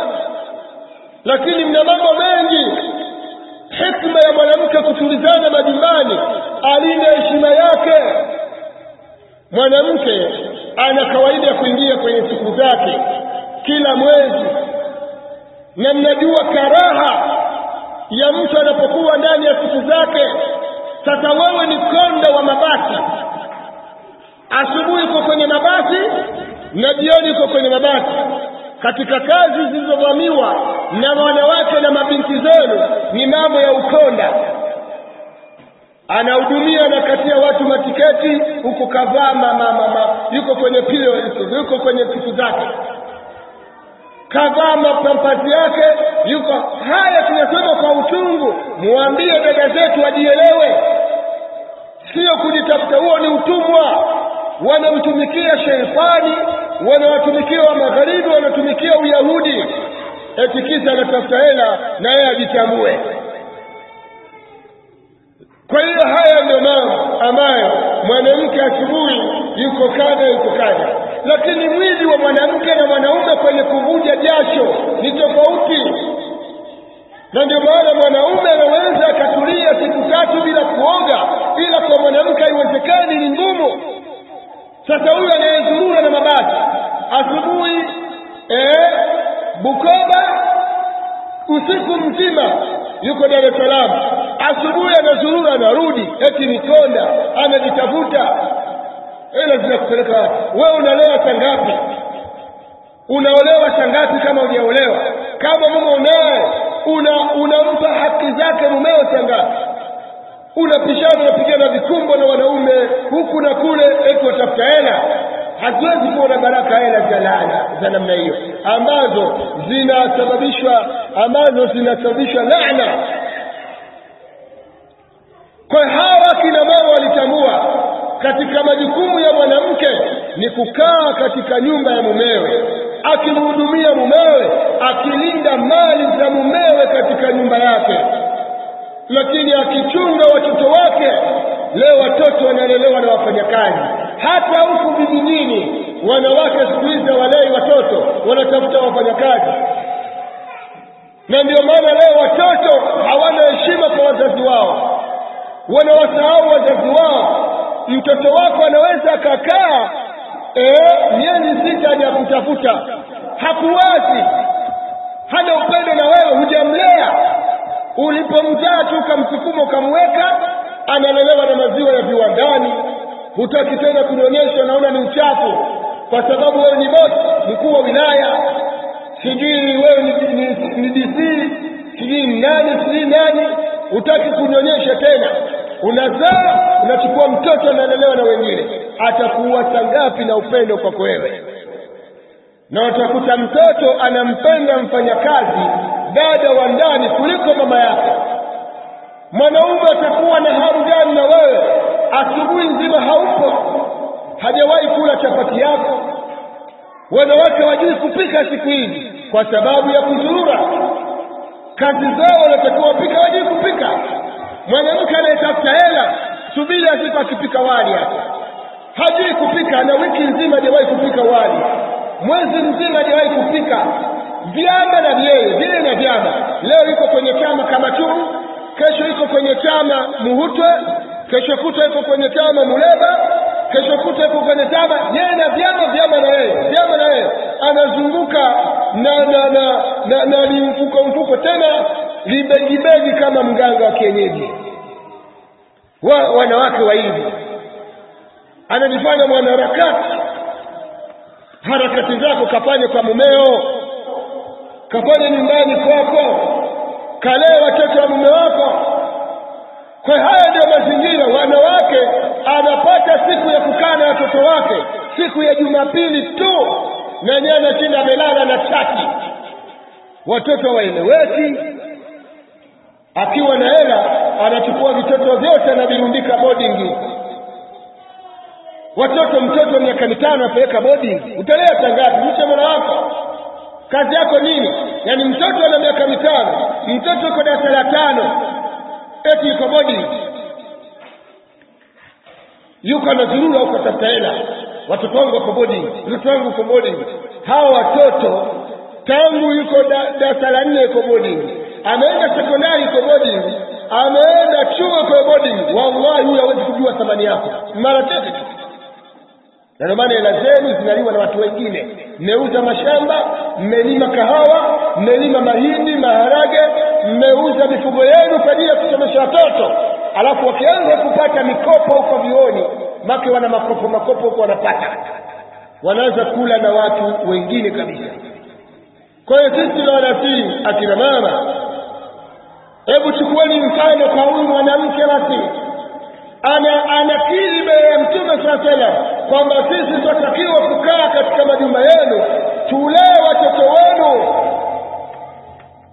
lakini mna mambo mengi. Hikma ya mwanamke kutulizana majumbani alinde heshima yake. Mwanamke ana kawaida ya kuingia kwenye siku zake kila mwezi. Na mnajua karaha ya mtu anapokuwa ndani ya siku zake. Sasa wewe ni konda wa mabasi. Asubuhi uko kwenye mabasi na jioni uko kwenye mabati katika kazi zilizovamiwa na wanawake na mabinti zenu ni mambo ya ukonda. Anahudumia anakatia watu matiketi huku kavaa mama yuko kwenye pilo yuko kwenye siku zake. Kavaa mapampazi yake yuko haya tunasema kwa uchungu muambie dada zetu wajielewe sio kujitafuta huo ni utumwa wanamtumikia sheitani wanawatumikia wa magharibi wanatumikia uyahudi. Eti kisa anatafuta hela na yeye ajitambue. Kwa hiyo haya ndio mambo ambayo mwanamke asubuhi yuko kada yuko kada lakini mwili wa mwanamke na mwanaume kwenye kuvuja jasho ni tofauti. Na ndio maana mwanaume anaweza akatulia siku tatu bila kuoga ila kwa mwanamke haiwezekani ni ngumu sasa huyu anayezurura na mabasi asubuhi eh, bukoba usiku mzima yuko dar es salaam. Asubuhi anazurura anarudi eti mikonda anajitafuta hela zinakupeleka wapi? Wewe unalewa saa ngapi? Unaolewa saa ngapi kama ujaolewa kama mume unaye una unampa haki zake mumeo saa ngapi unapishana unapigana vikumbo na wanaume huku na kule eti watafuta hela. Kuwa na baraka hela za za namna hiyo ambazo zinasababishwa ambazo zinasababishwa laana. Kwa hawa kina mama walitambua katika majukumu ya mwanamke ni kukaa katika nyumba ya mumewe akimhudumia mumewe akilinda mali za mumewe katika nyumba yake lakini akichunga watoto wake leo watoto wanalelewa na wafanyakazi. Hata huku vijijini wanawake siku hizi hawalei watoto wanatafuta wafanyakazi. Na ndio maana leo watoto hawana heshima kwa wazazi wao. Wanawasahau wazazi wao. Mtoto wako anaweza akakaa miezi sita haja kutafuta hakuwazi. Hana upendo na wewe hujamlea ulipomzaa tu ukamsukuma ukamweka analelewa na maziwa ya viwandani. Hutaki tena kunionyesha naona ni uchafu. Kwa sababu wewe ni bosi mkuu wa wilaya. Sijui wewe ni, ni, ni dc sijui ni nani sijui nani. Hutaki kunionyesha tena. Unazaa unachukua mtoto analelewa na wengine. Atakuwa sangapi na upendo kwako wewe? Na utakuta mtoto anampenda mfanyakazi dada wa ndani kuliko mama yake. Mwanaume atakuwa na hamu gani na wewe asubuhi nzima haupo hajawahi kula chapati yako. Wanawake wajui kupika siku hizi kwa sababu ya kuzurura. Kazi zao wanatakiwa wapika wajui kupika. Mwanamke anayetafuta hela subiri asiku akipika wali hapa. Hajui kupika na wiki nzima hajawahi kupika wali. Mwezi mzima hajawahi kupika vyama na vyeye vile na vyama. Leo iko kwenye chama kama tu kesho iko kwenye chama muhutwe kesho kuta iko kwenye chama muleba kesho kuta iko kwenye chama yeye na vyama vyama na yeye vyama na yeye. Anazunguka na na na na, na limfuko mfuko tena libegibegi kama mganga wa kienyeji. Wa, wanawake wa hivi. Anajifanya mwanaharakati. Harakati zako kafanye kwa mumeo kafanye nyumbani kwako. Kalee watoto wa mume wako. Kwa haya ndio mazingira wanawake anapata siku ya kukaa na watoto wake siku ya jumapili tu. Na nyewe anashinda amelala na chaki. Watoto waeleweki. Akiwa na hela anachukua vitoto vyote anavirundika boarding. Watoto mtoto miaka mitano apeleka boarding. Utaleta ngapi? Mche mwana wako kazi yako nini? Yaani mtoto ana miaka mitano mtoto uko darasa la tano eti yuko bodi? Yuko anazurura huko tafuta hela. Watoto wangu wako bodi mtoto wangu uko bodi. Hawa watoto tangu yuko darasa la nne yuko bodi. Ameenda sekondari yuko bodi. Ameenda chuo yuko bodi. Wallahi huyo hawezi kujua thamani yako. Mara tete na ndio maana hela zenu zinaliwa na watu wengine. Mmeuza mashamba mmelima kahawa mmelima mahindi maharage mmeuza mifugo yenu kwa ajili ya kusomesha watoto. Alafu wakianza kupata mikopo huko vioni make wana makopo makopo huko wanapata. Wanaanza kula na watu wengine kabisa. Kwa hiyo sisi tunawasihi akina mama hebu chukueni mfano kwa huyu mwanamke basi. Ana anakiri mbele ya mtume saa salam kwamba sisi tunatakiwa kukaa katika majumba yenu tulee watoto wenu.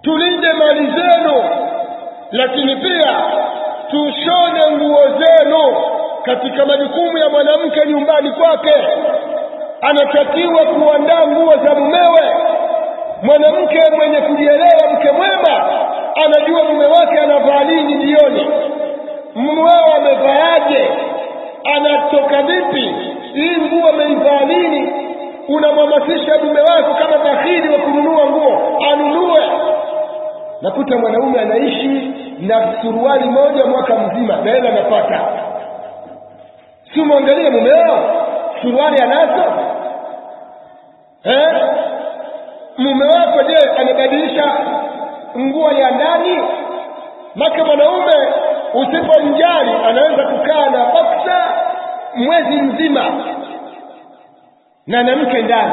Tulinde mali zenu. Lakini pia tushone nguo zenu katika majukumu ya mwanamke nyumbani kwake. Anatakiwa kuandaa nguo za mumewe. Mwanamke mwenye kujielewa mke mwema anajua mume wake anavaa nini jioni. Mmeo amevaaje? Anatoka vipi? Hii nguo ameivaa nini unamhamasisha mume wako kama bakhili wa kununua nguo anunue. Nakuta mwanaume anaishi na suruali moja mwaka mzima na hela anapata si umwangalie mumeo suruali anazo? Eh? mume wako je amebadilisha nguo ya ndani? Make mwanaume usipo usipomjali anaweza kukaa na boksa mwezi mzima na na mke ndani.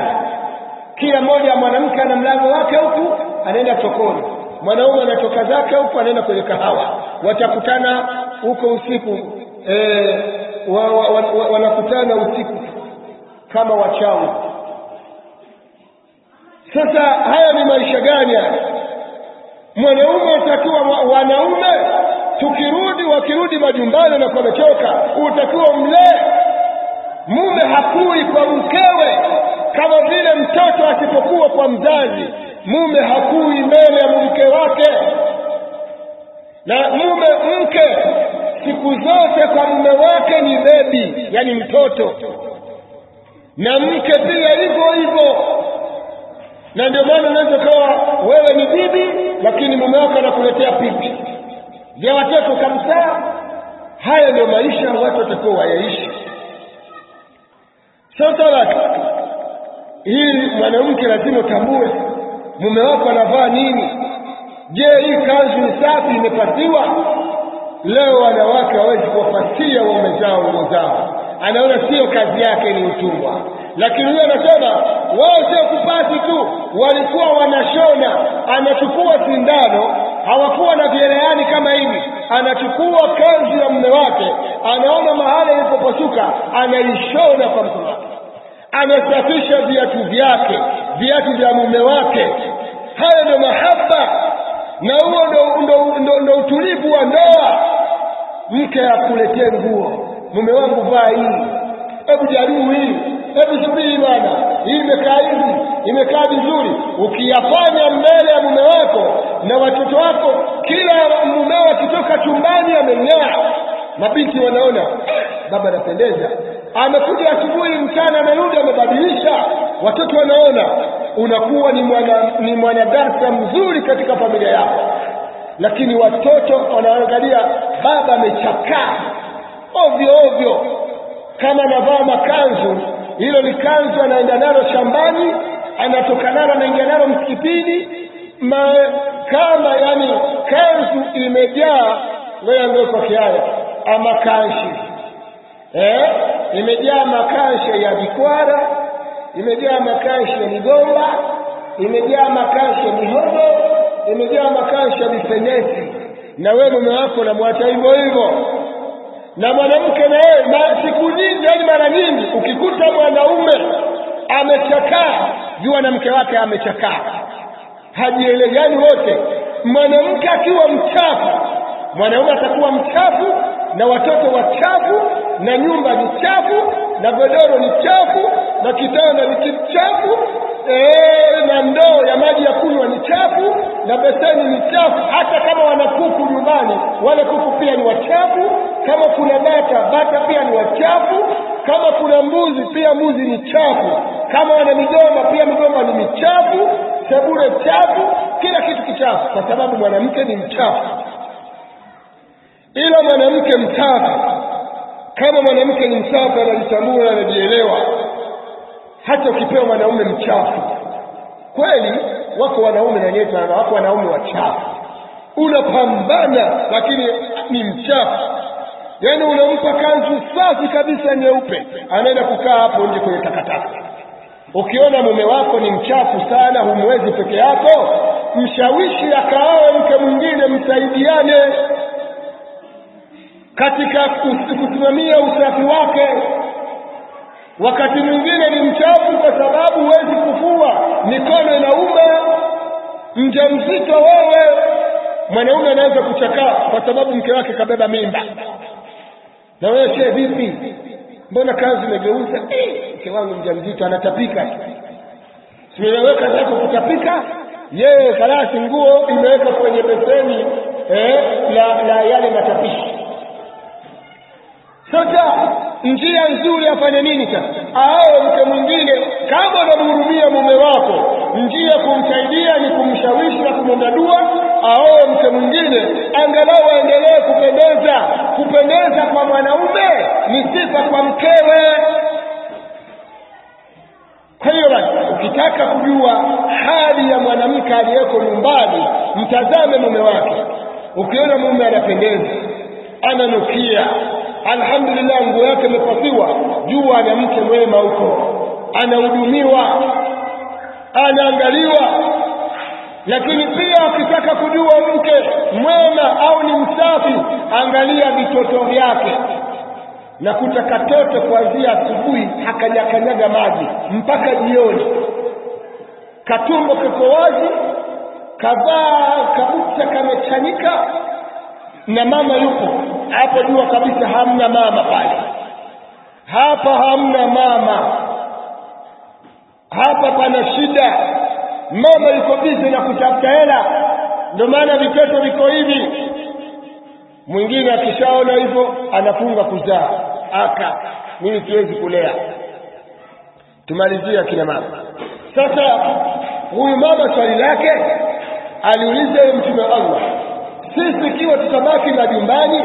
Kila mmoja mwanamke ana mlango wake huku anaenda sokoni. Mwanaume anatoka zake huku anaenda kwenye kahawa. Watakutana huko usiku e, wa, wa, wa, wa, wanakutana usiku kama wachawi. Sasa haya ni maisha gani haya? Mwanaume utakiwa wanaume tukirudi wakirudi majumbani na wamechoka utakiwa mlee mume hakui kwa mkewe kama vile mtoto asipokuwa kwa mzazi mume hakui mbele ya mke wake. Na mume mke siku zote kwa mume wake ni bebi yani mtoto. Na mke pia hivyo hivyo. Na ndio maana unaweza ukawa wewe ni bibi lakini mume wako anakuletea pipi. Vya watoto kabisa. Haya ndio maisha watu watakuwa wayaishi sasa basi hii mwanamke lazima utambue mume wako anavaa nini? Je hii kanzu ni safi imepatiwa? Leo wanawake hawezi kuwapatia waume zao nguo zao. Anaona sio kazi yake ni utumwa. Lakini huyo anasema wao sio kupasi tu walikuwa wanashona. Anachukua sindano hawakuwa na vyeleani kama hivi. Anachukua kanzu ya mume wake anaona mahali ilipopasuka anaishona kwa mkono wake anasafisha viatu vyake viatu vya mume wake. Hayo ndo mahaba na huo ndo, ndo, ndo, ndo utulivu wa ndoa. Mke akuletee nguo. Mume wangu vaa hii. Hebu jaribu hii. Hebu subiri bwana. Hii imekaa hivi imekaa vizuri. Ukiyafanya mbele ya mume wako na watoto wako kila mumeo akitoka chumbani ameng'aa. Mabinti wanaona baba anapendeza amekuja asubuhi mchana amerudi amebadilisha. Watoto wanaona unakuwa ni mwana ni mwanadarsa mzuri katika familia yako. Lakini watoto wanaangalia baba amechakaa ovyo ovyo. Kama anavaa makanzu hilo ni kanzu anaenda nalo shambani anatoka nalo anaingia nalo msikitini. Ma, kama yani kanzu imejaa kiaya ama kanshi. Eh imejaa makasha ya vikwara imejaa makasha ya migomba imejaa makasha ya mihogo imejaa makasha ya visenesi na wewe mume wako namwacha hivyo hivyo. Na mwanamke na yeye ma, siku nyingi yani mara nyingi ukikuta mwanaume amechakaa jua na mke wake amechakaa. Hajielewi yani wote mwanamke akiwa mchafu mwanaume atakuwa mchafu na watoto wachafu na nyumba ni chafu na godoro ni chafu na kitanda ni kichafu ee, na ndoo ya maji ya kunywa ni chafu na beseni ni chafu. Hata kama wana kuku nyumbani wale kuku pia ni wachafu. Kama kuna bata bata pia ni wachafu. Kama kuna mbuzi pia mbuzi ni chafu. Kama wana migomba pia migomba ni michafu. Sebule chafu kila kitu kichafu kwa sababu mwanamke ni mchafu ila mwanamke msafi kama mwanamke ni msafi anajitambua na anajielewa hata ukipewa mwanaume mchafu. Kweli wako wanaume na nyeta wako wanaume wachafu. Unapambana lakini ni mchafu. Yaani unampa kanzu safi kabisa nyeupe anaenda kukaa hapo nje kwenye takataka. Ukiona mume wako ni mchafu sana humwezi peke yako mshawishi akaawe mke mwingine msaidiane katika kusimamia usafi wake. Wakati mwingine ni mchafu kwa sababu huwezi kufua mikono inauma mjamzito wewe. Mwanaume anaweza kuchakaa kwa sababu mke wake kabeba mimba. Na wewe shee vipi? Mbona kazi imegeuza? Eh, mke wangu mja mzito anatapika. Simeweka zako kutapika? Yeye kalasi nguo imeweka kwenye beseni eh, la, la yale matapishi sasa njia nzuri afanye nini sasa? Aoe mke mwingine kama unamhurumia mume wako. Njia kumsaidia ni kumshawishi na kumwomba dua. Aoe mke mwingine. Angalau aendelee kupendeza. Kupendeza kwa mwanaume ni sifa kwa mkewe. Kwa hiyo basi ukitaka kujua hali ya mwanamke aliyeko nyumbani mtazame mume wake. Ukiona mume anapendeza ananukia alhamdulillah nguo yake imepasiwa jua ana mke mwema huko. Anahudumiwa. Anaangaliwa. Lakini pia akitaka kujua mke mwema au ni msafi angalia vitoto vyake. Nakuta katoto kuanzia asubuhi hakanyakanyaga maji mpaka jioni. Katumbo kiko wazi kavaa kabuta kamechanika na mama yuko. Hapo jua kabisa hamna mama pale. Hapa hamna mama. Hapa pana shida. Mama yuko bizi na kutafuta hela. Ndio maana vitoto viko hivi. Mwingine akishaona hivyo anafunga kuzaa. Aka mimi siwezi kulea. Tumalizie akina mama. Sasa huyu mama swali lake aliuliza yeye mtume wa allah sisi ikiwa tutabaki majumbani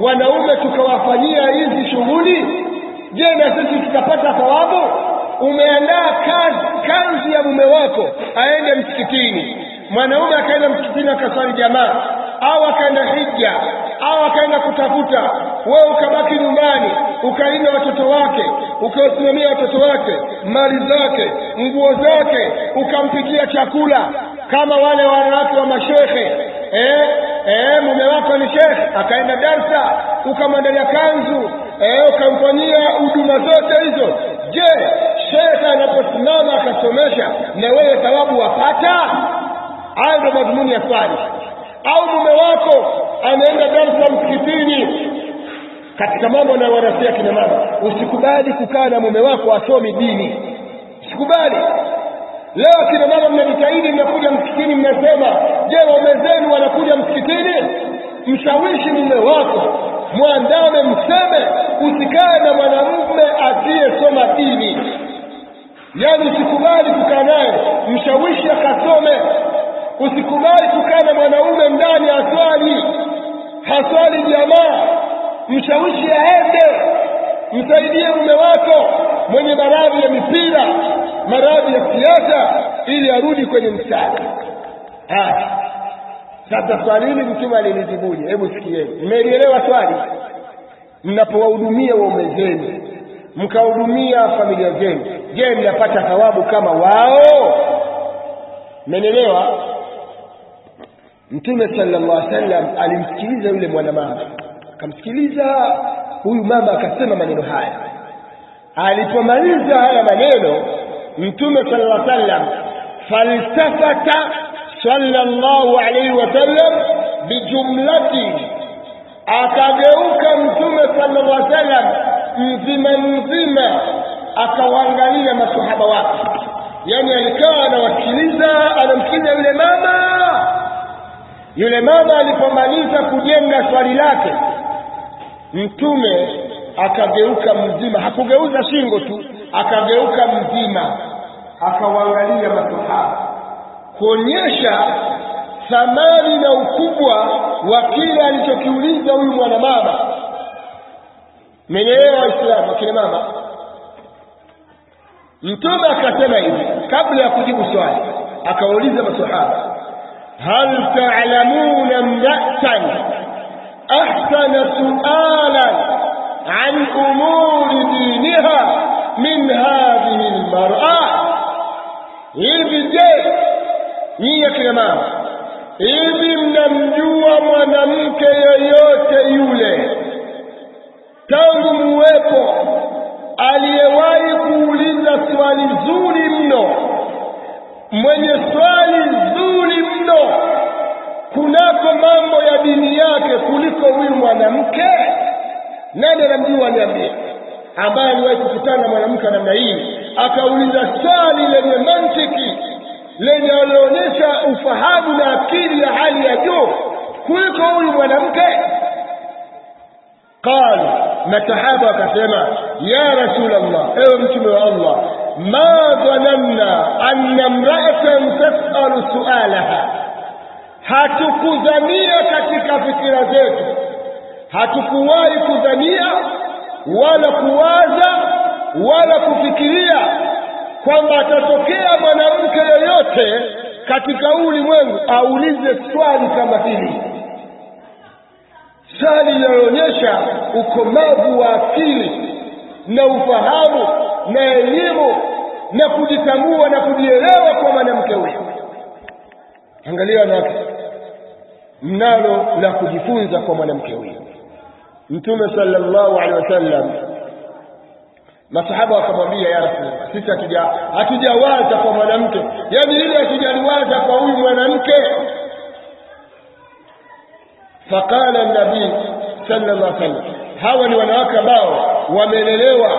wanaume tukawafanyia hizi shughuli je na sisi tutapata thawabu? Umeandaa kazi kanzi ya mume wako aende msikitini. Mwanaume akaenda msikitini akaswali jamaa au akaenda hija au akaenda kutafuta. Wewe ukabaki nyumbani ukalinda watoto wake ukawasimamia watoto wake mali zake nguo zake ukampikia chakula. Kama wale wanawake wa mashekhe eh, eh, mume wako ni shekhe akaenda darsa ukamwandalia kanzu eh, ukamfanyia huduma zote hizo. Je shekhe anaposimama akasomesha na wewe thawabu wapata? Hayo ndo madhumuni ya swali. Au mume wako anaenda darsa msikitini? Katika mambo anayowarasia kina mama usikubali kukaa na mume wako asomi dini. Usikubali leo kina mama mnajitahidi mnakuja msikitini mnasema je waume zenu wanakuja msikitini? Mshawishi mume wako mwandame mseme usikae na mwanamume asiyesoma dini. Yaani usikubali kukaa naye mshawishi akasome. Usikubali kukaa na mwanaume ndani aswali. Haswali jamaa mshawishi aende msaidie mume wako mwenye maradhi ya mipira maradhi ya siasa ili arudi kwenye mstari. Haya. Sasa swali hili mtume alinijibuje hebu sikieni. Mmelielewa swali? Mnapowahudumia waume zenu mkahudumia familia zenu je mnapata thawabu kama wao? Mmenielewa? Mtume sallallahu alaihi wasallam alimsikiliza yule mwanamama. Akamsikiliza huyu mama akasema maneno haya. Alipomaliza haya maneno mtume sallallahu alaihi wasallam falsafata sallallahu alaihi wasallam bijumlati akageuka mtume sallallahu alaihi wasallam mzima mzima akawaangalia masahaba wake. Yani alikawa anawasikiliza anamsikiliza yule mama. Yule mama alipomaliza kujenga swali lake mtume akageuka mzima. Hakugeuza shingo tu akageuka mzima. Akawaangalia masahaba kuonyesha thamani na ukubwa wa kile alichokiuliza huyu mwanamama. Menyeelewa waislamu akina mama. Mtume akasema hivi kabla ya kujibu swali akawauliza masahaba hal ta'lamuna mra'atan ahsana su'alan an umuri diniha min hadhihi almar'a hivi je nyinyi akina mama hivi mnamjua mwanamke yoyote yule tangu muwepo aliyewahi kuuliza swali zuri mno mwenye swali zuri mno kunako mambo ya dini yake kuliko huyu mwanamke nani anamjua niambie ambaye aliwahi kukutana na mwanamke namna hii akauliza swali lenye mantiki lenye alionyesha ufahamu na akili ya hali ya juu kuliko huyu mwanamke qalu masahaba wakasema ya rasul allah ewe mtume wa allah ma dhananna anna mraatan tasalu sualaha hatukudhania katika fikira zetu hatukuwahi kudhania wala kuwaza wala kufikiria kwamba atatokea mwanamke yoyote katika ulimwengu aulize swali kama hili. Swali linaloonyesha ukomavu wa akili na ufahamu na elimu na kujitambua na kujielewa kwa mwanamke huyo. Angalia wanawake mnalo la kujifunza kwa mwanamke huyo. Mtume sallallahu alaihi wasallam masahaba wakamwambia ya rasulullah sisi hatuja hatujawaza kwa mwanamke. Yaani ile hatujaliwaza kwa huyu mwanamke. Faqala nabii sallallahu alaihi wasallam hawa ni wanawake ambao wamelelewa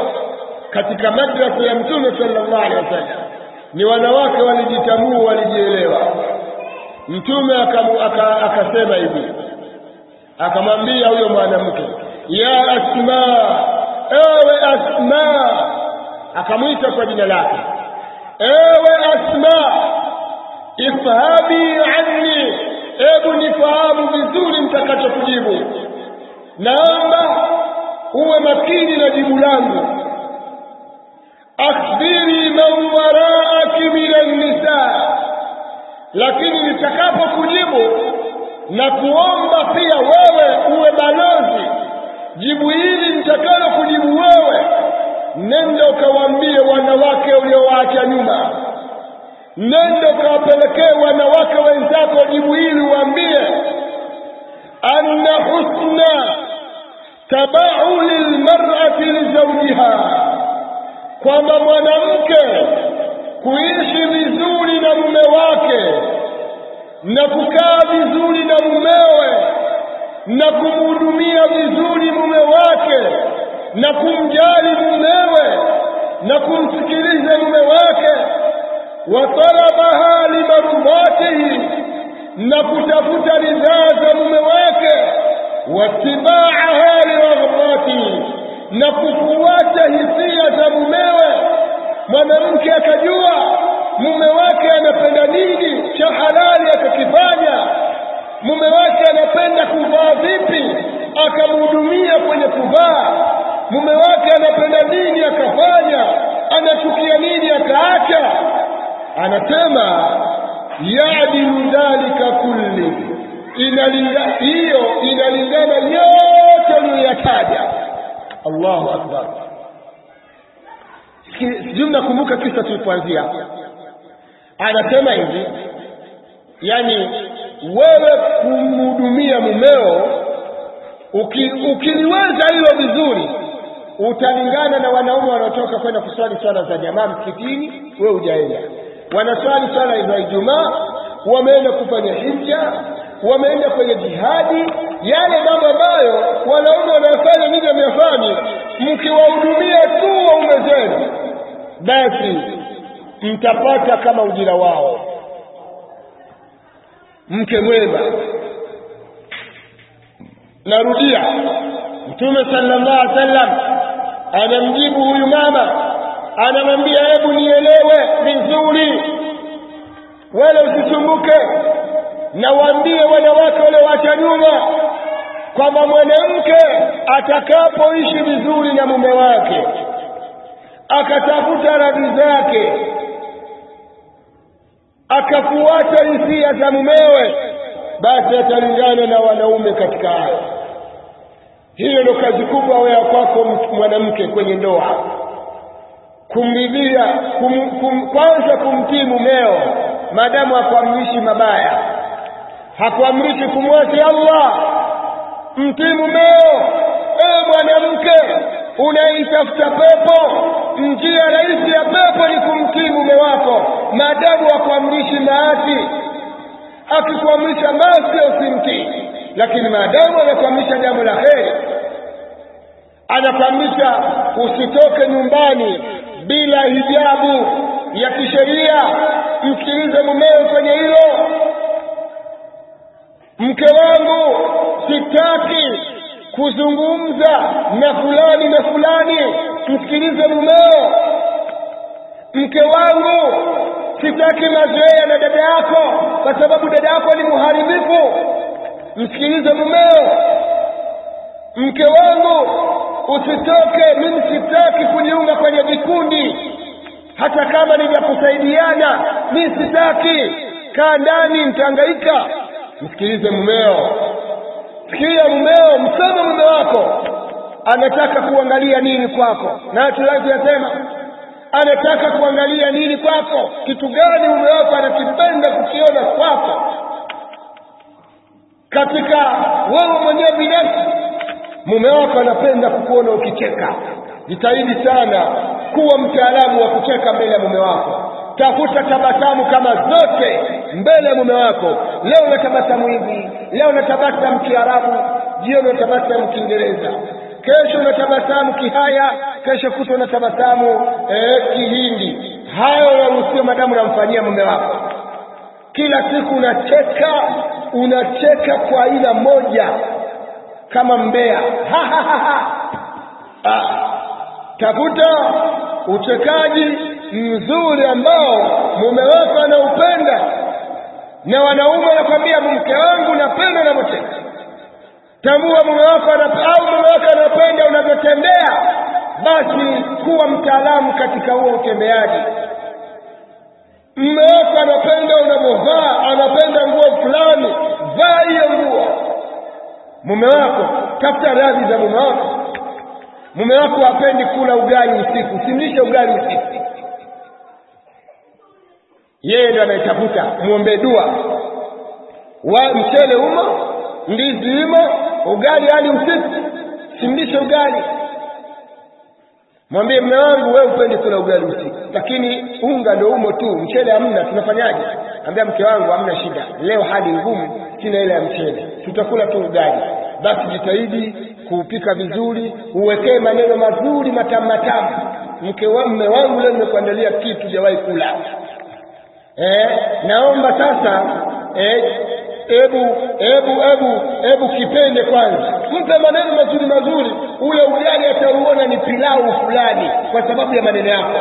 katika madrasa ya mtume sallallahu alaihi wasallam. Ni wanawake walijitambua walijielewa. Mtume akasema aka, aka hivi akamwambia huyo mwanamke ya asma ewe asma. Akamwita kwa jina lake. Ewe asma ifhabi anni. Hebu nifahamu vizuri mtakachokujibu naomba uwe makini na jibu langu. Akhbiri man waraaki min annisa. Lakini nitakapokujibu na kuomba pia wewe uwe balozi jibu hili nitakalo kujibu wewe nenda ukawaambie wanawake uliowaacha nyuma. Nenda ukawapelekee wanawake wenzako jibu hili uambie anna husna tabau lilmarati lizaujiha kwamba mwanamke kuishi vizuri na mume wake na kukaa vizuri na mumewe na kumhudumia vizuri mume wake na kumjali mumewe na kumsikiliza mume wake wa talabaha limarudatihi na kutafuta ridhaa za mume wake watibaaha liraghbatihi na kufuata hisia za mumewe. Mwanamke akajua mume wake anapenda nini cha halali akakifanya. Mume wake anapenda kuvaa vipi akamhudumia kwenye kuvaa mume wake anapenda nini akafanya anachukia nini akaacha. Anasema yadilu dhalika kulli hiyo inalingana yote aliyoyataja allahu akbar. Sijui mnakumbuka kisa tulipoanzia. Anasema hivi yani wewe kumhudumia mumeo uki, ukiliweza hilo vizuri utalingana na wanaume wanaotoka kwenda kuswali swala za jamaa msikitini wewe hujaenda. Wanaswali swala za ijumaa wameenda kufanya hija wameenda kwenye jihadi. Yale mambo ambayo wanaume wanayofanya ninyi hamyafanyi mkiwahudumia tu waume zenu basi mtapata kama ujira wao. Mke mwema. Narudia mtume sallallahu alaihi wasallam anamjibu huyu mama. Anamwambia hebu nielewe vizuri. Wala usisumbuke. Na waambie wanawake waliowacha nyuma kwamba mwanamke atakapoishi vizuri na mume wake akatafuta radhi zake akafuata hisia za mumewe basi atalingana na wanaume katika hayo hiyo ndo kazi kubwa wewe kwako mwanamke kwenye ndoa. Kumridhia kum, kum, kwanza kumtii mumeo maadamu hakuamrishi mabaya. Hakuamrishi kumwasi Allah. Mtii mumeo ewe mwanamke unaitafuta pepo. Njia rahisi ya pepo ni kumtii mume wako. Maadamu hakuamrishi maasi. Akikuamrisha maasi usimtii. Lakini maadamu anakuamrisha jambo la heri anakuamrisha usitoke nyumbani bila hijabu ya kisheria. Msikilize mumeo kwenye hilo. Mke wangu sitaki kuzungumza na fulani na fulani. Msikilize mumeo. Mke wangu sitaki mazoea na dada yako kwa sababu dada yako ni muharibifu. Msikilize mumeo. Mke wangu usitoke mimi sitaki kujiunga kwenye vikundi. Hata kama ni vya mi sitaki. Kaa ndani mtaangaika msikilize mumeo. Sikia mumeo mseme mume wako. Anataka kuangalia nini kwako? Na yasema anataka kuangalia nini kwako? Kitu gani mume wako anakipenda kukiona kwako? Katika wewe mwenyewe binafsi mume wako anapenda kukuona ukicheka. Jitahidi sana kuwa mtaalamu wa kucheka mbele ya mume wako. Tafuta tabasamu kama zote mbele ya mume wako. Leo unatabasamu hivi leo unatabasamu kiarabu jioni unatabasamu kiingereza. Kesho unatabasamu kihaya kesho kuta unatabasamu eh, kihindi. Hayo unaruhusiwa madamu unamfanyia mume wako. Kila siku unacheka unacheka kwa aina moja kama mbea. Ha, ha. Ah, tafuta uchekaji mzuri ambao mume wako anaupenda. Na wanaume wanakwambia mke wangu napenda unavyocheka tambua mume wako au mume wako anapenda unavyotembea basi kuwa mtaalamu katika huo utembeaji. Mume wako anapenda unavyovaa anapenda nguo fulani vaa hiyo nguo mume wako tafuta radhi za mume wako. Mume wako hapendi kula ugali usiku. Simlishe ugali usiku. Yeye ndo anayetafuta muombe dua. Wa mchele umo ndizi imo ugali hali usiku. Simlishe ugali. Mwambie mme wangu wewe upendi kula ugali usiku. Lakini unga ndo umo tu. Mchele hamna. Tunafanyaje? Ambia mke wangu hamna shida. Leo hali ngumu. Sina ile ya mchele tutakula tu ugali. Basi jitahidi kuupika vizuri uwekee maneno mazuri matamu matamu. Mke wa mme wangu leo nimekuandalia kitu jawahi kula. Eh, naomba sasa eh, ebu ebu ebu ebu kipende kwanza. Mpe maneno mazuri mazuri. Ule ugali atauona ni pilau fulani kwa sababu ya maneno yako.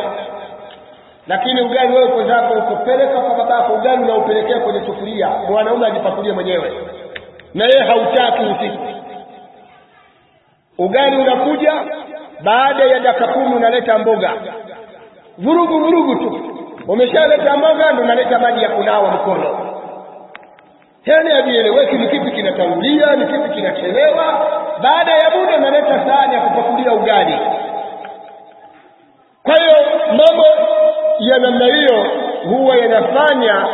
Lakini ugali wewe uko zako ukopeleka kwa babako ugali unaupelekea kwenye sufuria. Mwanaume ajipakulie mwenyewe na yeye hautaki usiku. Ugali unakuja baada ya dakika kumi unaleta mboga. Vurugu vurugu tu. Umeshaleta mboga ndo unaleta maji ya kunawa mkono. Yani havieleweki ni kipi kinatangulia ni kipi kinachelewa. Baada ya muda unaleta sahani ya kupakulia ugali. Kwa hiyo mambo ya namna hiyo huwa yanafanya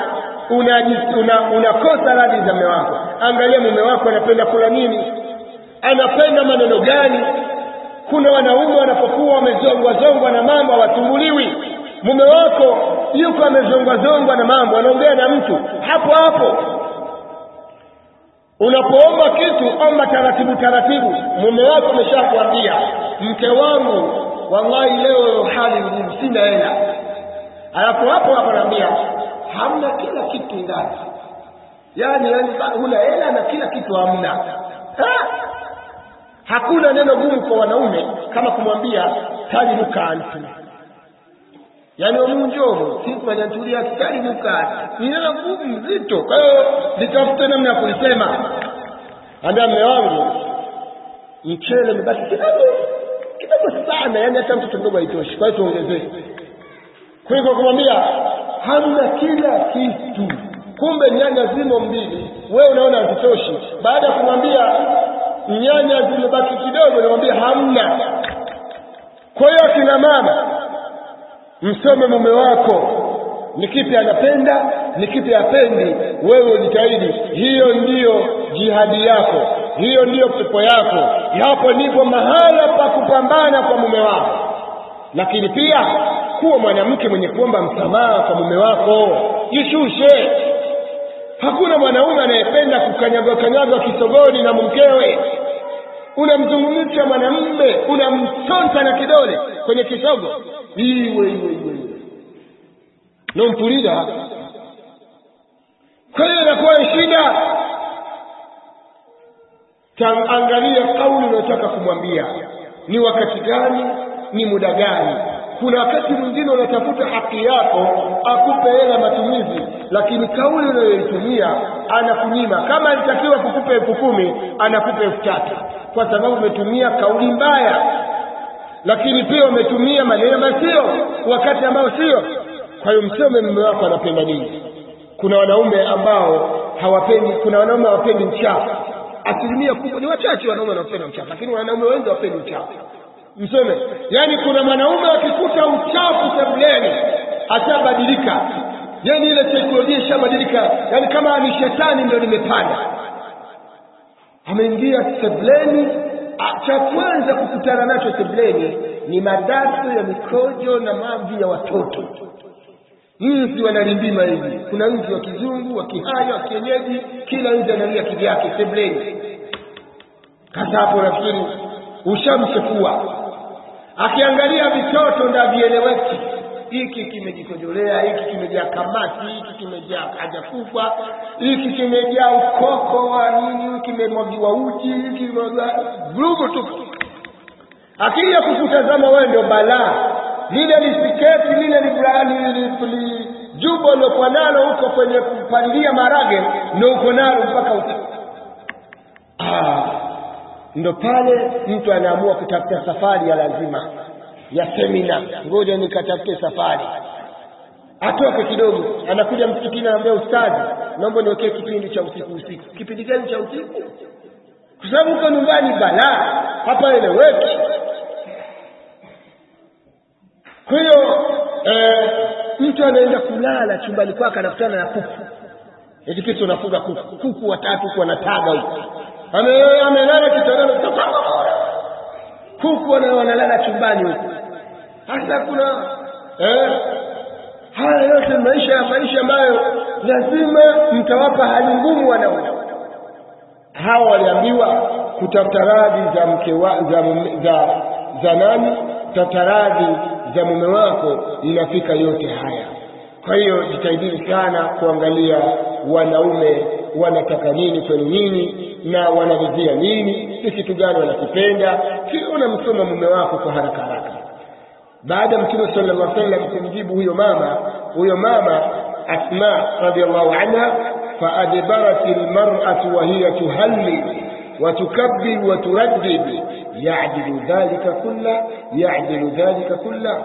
unakosa una, una radhi za mume wako. Angalia mume wako anapenda kula nini? Anapenda maneno gani? Kuna wanaume wanapokuwa wamezongwazongwa na mambo hawatumbuliwi. Mume wako yuko amezongwazongwa na mambo anaongea na mtu. Hapo hapo. Unapoomba kitu omba taratibu taratibu. Mume wako ameshakwambia mke wangu wallahi leo hali ngumu sina hela. Alafu hapo hapo naambia hamna kila kitu ndani. Yani yani huna hela na kila kitu hamna. Ha? hakuna neno gumu kwa wanaume kama kumwambia talinuka antu yaani wamunjomo sipanyantulia talinuka ni neno gumu zito. Kwa hiyo litafute namna ya kulisema. Ambia mme wangu. Mchele umebaki kidogo kidogo sana. Yaani hata mtoto mdogo haitoshi. Kwa hiyo tuongezee. Kuliko kumwambia hamna kila kitu. Kumbe nyanya zimo mbili. Wewe unaona hazitoshi. Baada ya kumwambia nyanya zimebaki kidogo namwambia hamna. Kwa hiyo akina mama msome mume wako. Ni kipi anapenda? Ni kipi apendi wewe ujitahidi. Hiyo ndiyo jihadi yako. Hiyo ndiyo pepo yako. Hapo ndipo mahala pa kupambana kwa mume wako. Lakini pia kuwa mwanamke mwenye kuomba msamaha kwa mume wako jishushe. Hakuna mwanaume anayependa kukanyagwa kanyagwa kisogoni na mkewe. Unamzungumzisha mwanamume unamsonta na kidole kwenye kisogo. Iwe iwe iwe. Kwa hiyo inakuwa shida. Angalia kauli unayotaka kumwambia. Ni wakati gani? Ni muda gani kuna wakati mwingine unatafuta haki yako akupe hela matumizi lakini kauli unayoitumia anakunyima. Kama alitakiwa kukupa elfu kumi anakupa elfu tatu. Kwa sababu umetumia kauli mbaya. Lakini pia umetumia maneno masio wakati ambao sio. Kwa hiyo msome mume wako anapenda nini? Kuna wanaume ambao hawapendi kuna wanaume hawapendi mchafu. Asilimia kubwa ni wachache wanaume wanaopenda mchafu lakini wanaume wengi hawapendi mchafu msome yani kuna mwanaume akikuta uchafu sebuleni ashabadilika. Yaani ile teknolojia ishabadilika. Yaani kama ni shetani ndio limepanda ameingia sebuleni cha kwanza kukutana nacho sebuleni ni madafu ya mikojo na mavi ya watoto. Nzi wanalimbima hivi. Kuna nzi wa kizungu wa kihaya wa kienyeji kila nzi analia kivyake sebuleni. Kasa hapo nafikiri ushamchefua akiangalia vitoto nda vieleweki hiki kimejikojolea hiki kimejaa kamati hiki kimejaa haja kubwa hiki kimejaa ukoko wa nini kimemwagiwa uji hiki vurugu tu. Akija kukutazama wewe ndio balaa. Lile lisiketi lile li jubo uliokuwa nalo huko kwenye kupalilia marage ndo uko nalo mpaka uk ah, ndo pale mtu anaamua kutafuta safari ya lazima ya semina. Ngoja nikatafute safari. Atoke kidogo anakuja msikitini anaambia ustazi naomba niwekee kipindi cha usiku usiku. Kipindi gani cha usiku? Kwa sababu uko nyumbani balaa hapa eleweki kwa hiyo eh, mtu anaenda kulala chumbani kwake anakutana na kuku. Eti kitu unafuga kuku. Kuku watatu huku wanataga huku amelala kitandani. Kuku wanalala chumbani huko. Hasa kuna eh, haya yote maisha ya maisha ambayo lazima mtawapa hali ngumu wanaume hawa waliambiwa kutafuta radhi za mke wa, za, za, za nani? Tafuta radhi za mume wako inafika yote haya. Kwa hiyo jitahidini sana kuangalia wanaume wanataka nini kwenu nyinyi na wanaridhia nini ni kitu gani wanakipenda kila unamsoma mume wako kwa haraka haraka baada ya mtume sallallahu alaihi wasallam kumjibu huyo mama huyo mama asma radhiallahu anha faadbarat almar'atu wa hiya tuhallil وتكبر وتردد يعدل ذلك كله يعدل ذلك كله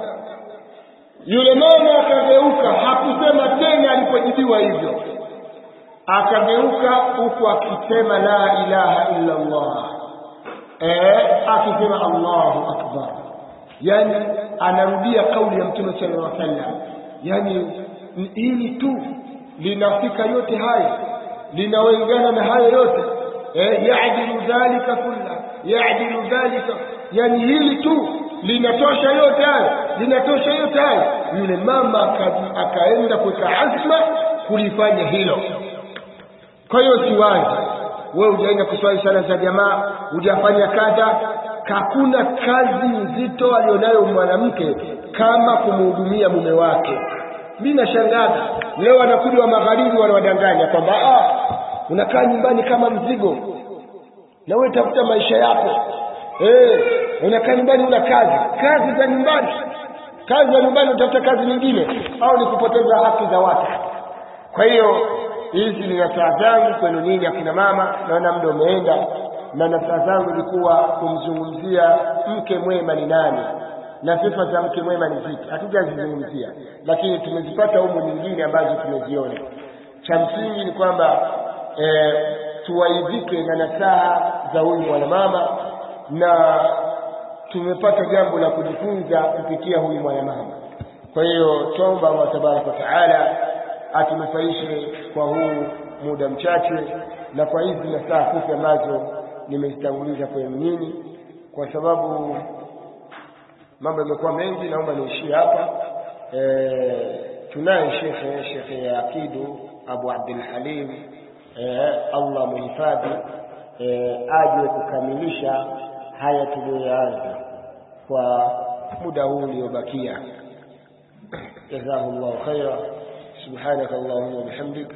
yule mama akageuka hakusema tena alipojibiwa hivyo akageuka huku akisema la ilaha illa Allah. Eh akisema Allahu akbar. Yani anarudia kauli ya mtume sallallahu alaihi wasallam. Yani hili tu linafika yote haya linawengana na hayo yote. Eh yaadilu dhalika kulla yaadilu dhalika. Yani hili tu linatosha yote hayo linatosha yote hayo. Yule mama akaenda kuweka azma kulifanya hilo kwa hiyo si wazi wewe ujaenda kuswali sala za jamaa hujafanya kadha hakuna kazi nzito aliyonayo mwanamke kama kumhudumia mume wake. Mi nashangaza. Leo wanakuja wa magharibi wanawadanganya kwamba ah, unakaa nyumbani kama mzigo. Na wewe tafuta maisha yako. Eh, unakaa nyumbani una kazi. Kazi za nyumbani. Kazi za nyumbani utafuta kazi nyingine. Au ni kupoteza haki za watu. Kwa hiyo hizi ni nasaha zangu kwenu nyinyi akina mama naona muda umeenda na nasaha zangu ilikuwa kumzungumzia mke mwema ni nani na sifa za mke mwema ni zipi? Hatujazizungumzia lakini tumezipata humu nyingine ambazo tumeziona. Cha msingi ni kwamba e, tuwaidhike na nasaha za huyu mwanamama na tumepata jambo la kujifunza kupitia huyu mwanamama. Kwa hiyo tuomba Allah tabaraka wa taala atunufaishe kwa huu muda mchache na kwa hizi na saa fupi ambazo nimezitanguliza kwenu nini kwa sababu mambo yamekuwa mengi, naomba niishie hapa. E, tunaye shekhe Shekhe Akidu Abu Abdul Halim e, Allah muhifadhi e, aje kukamilisha haya tuliyoyaanza kwa muda huu uliobakia. Jazakumullahu khaira. Subhanaka Allahumma wa bihamdika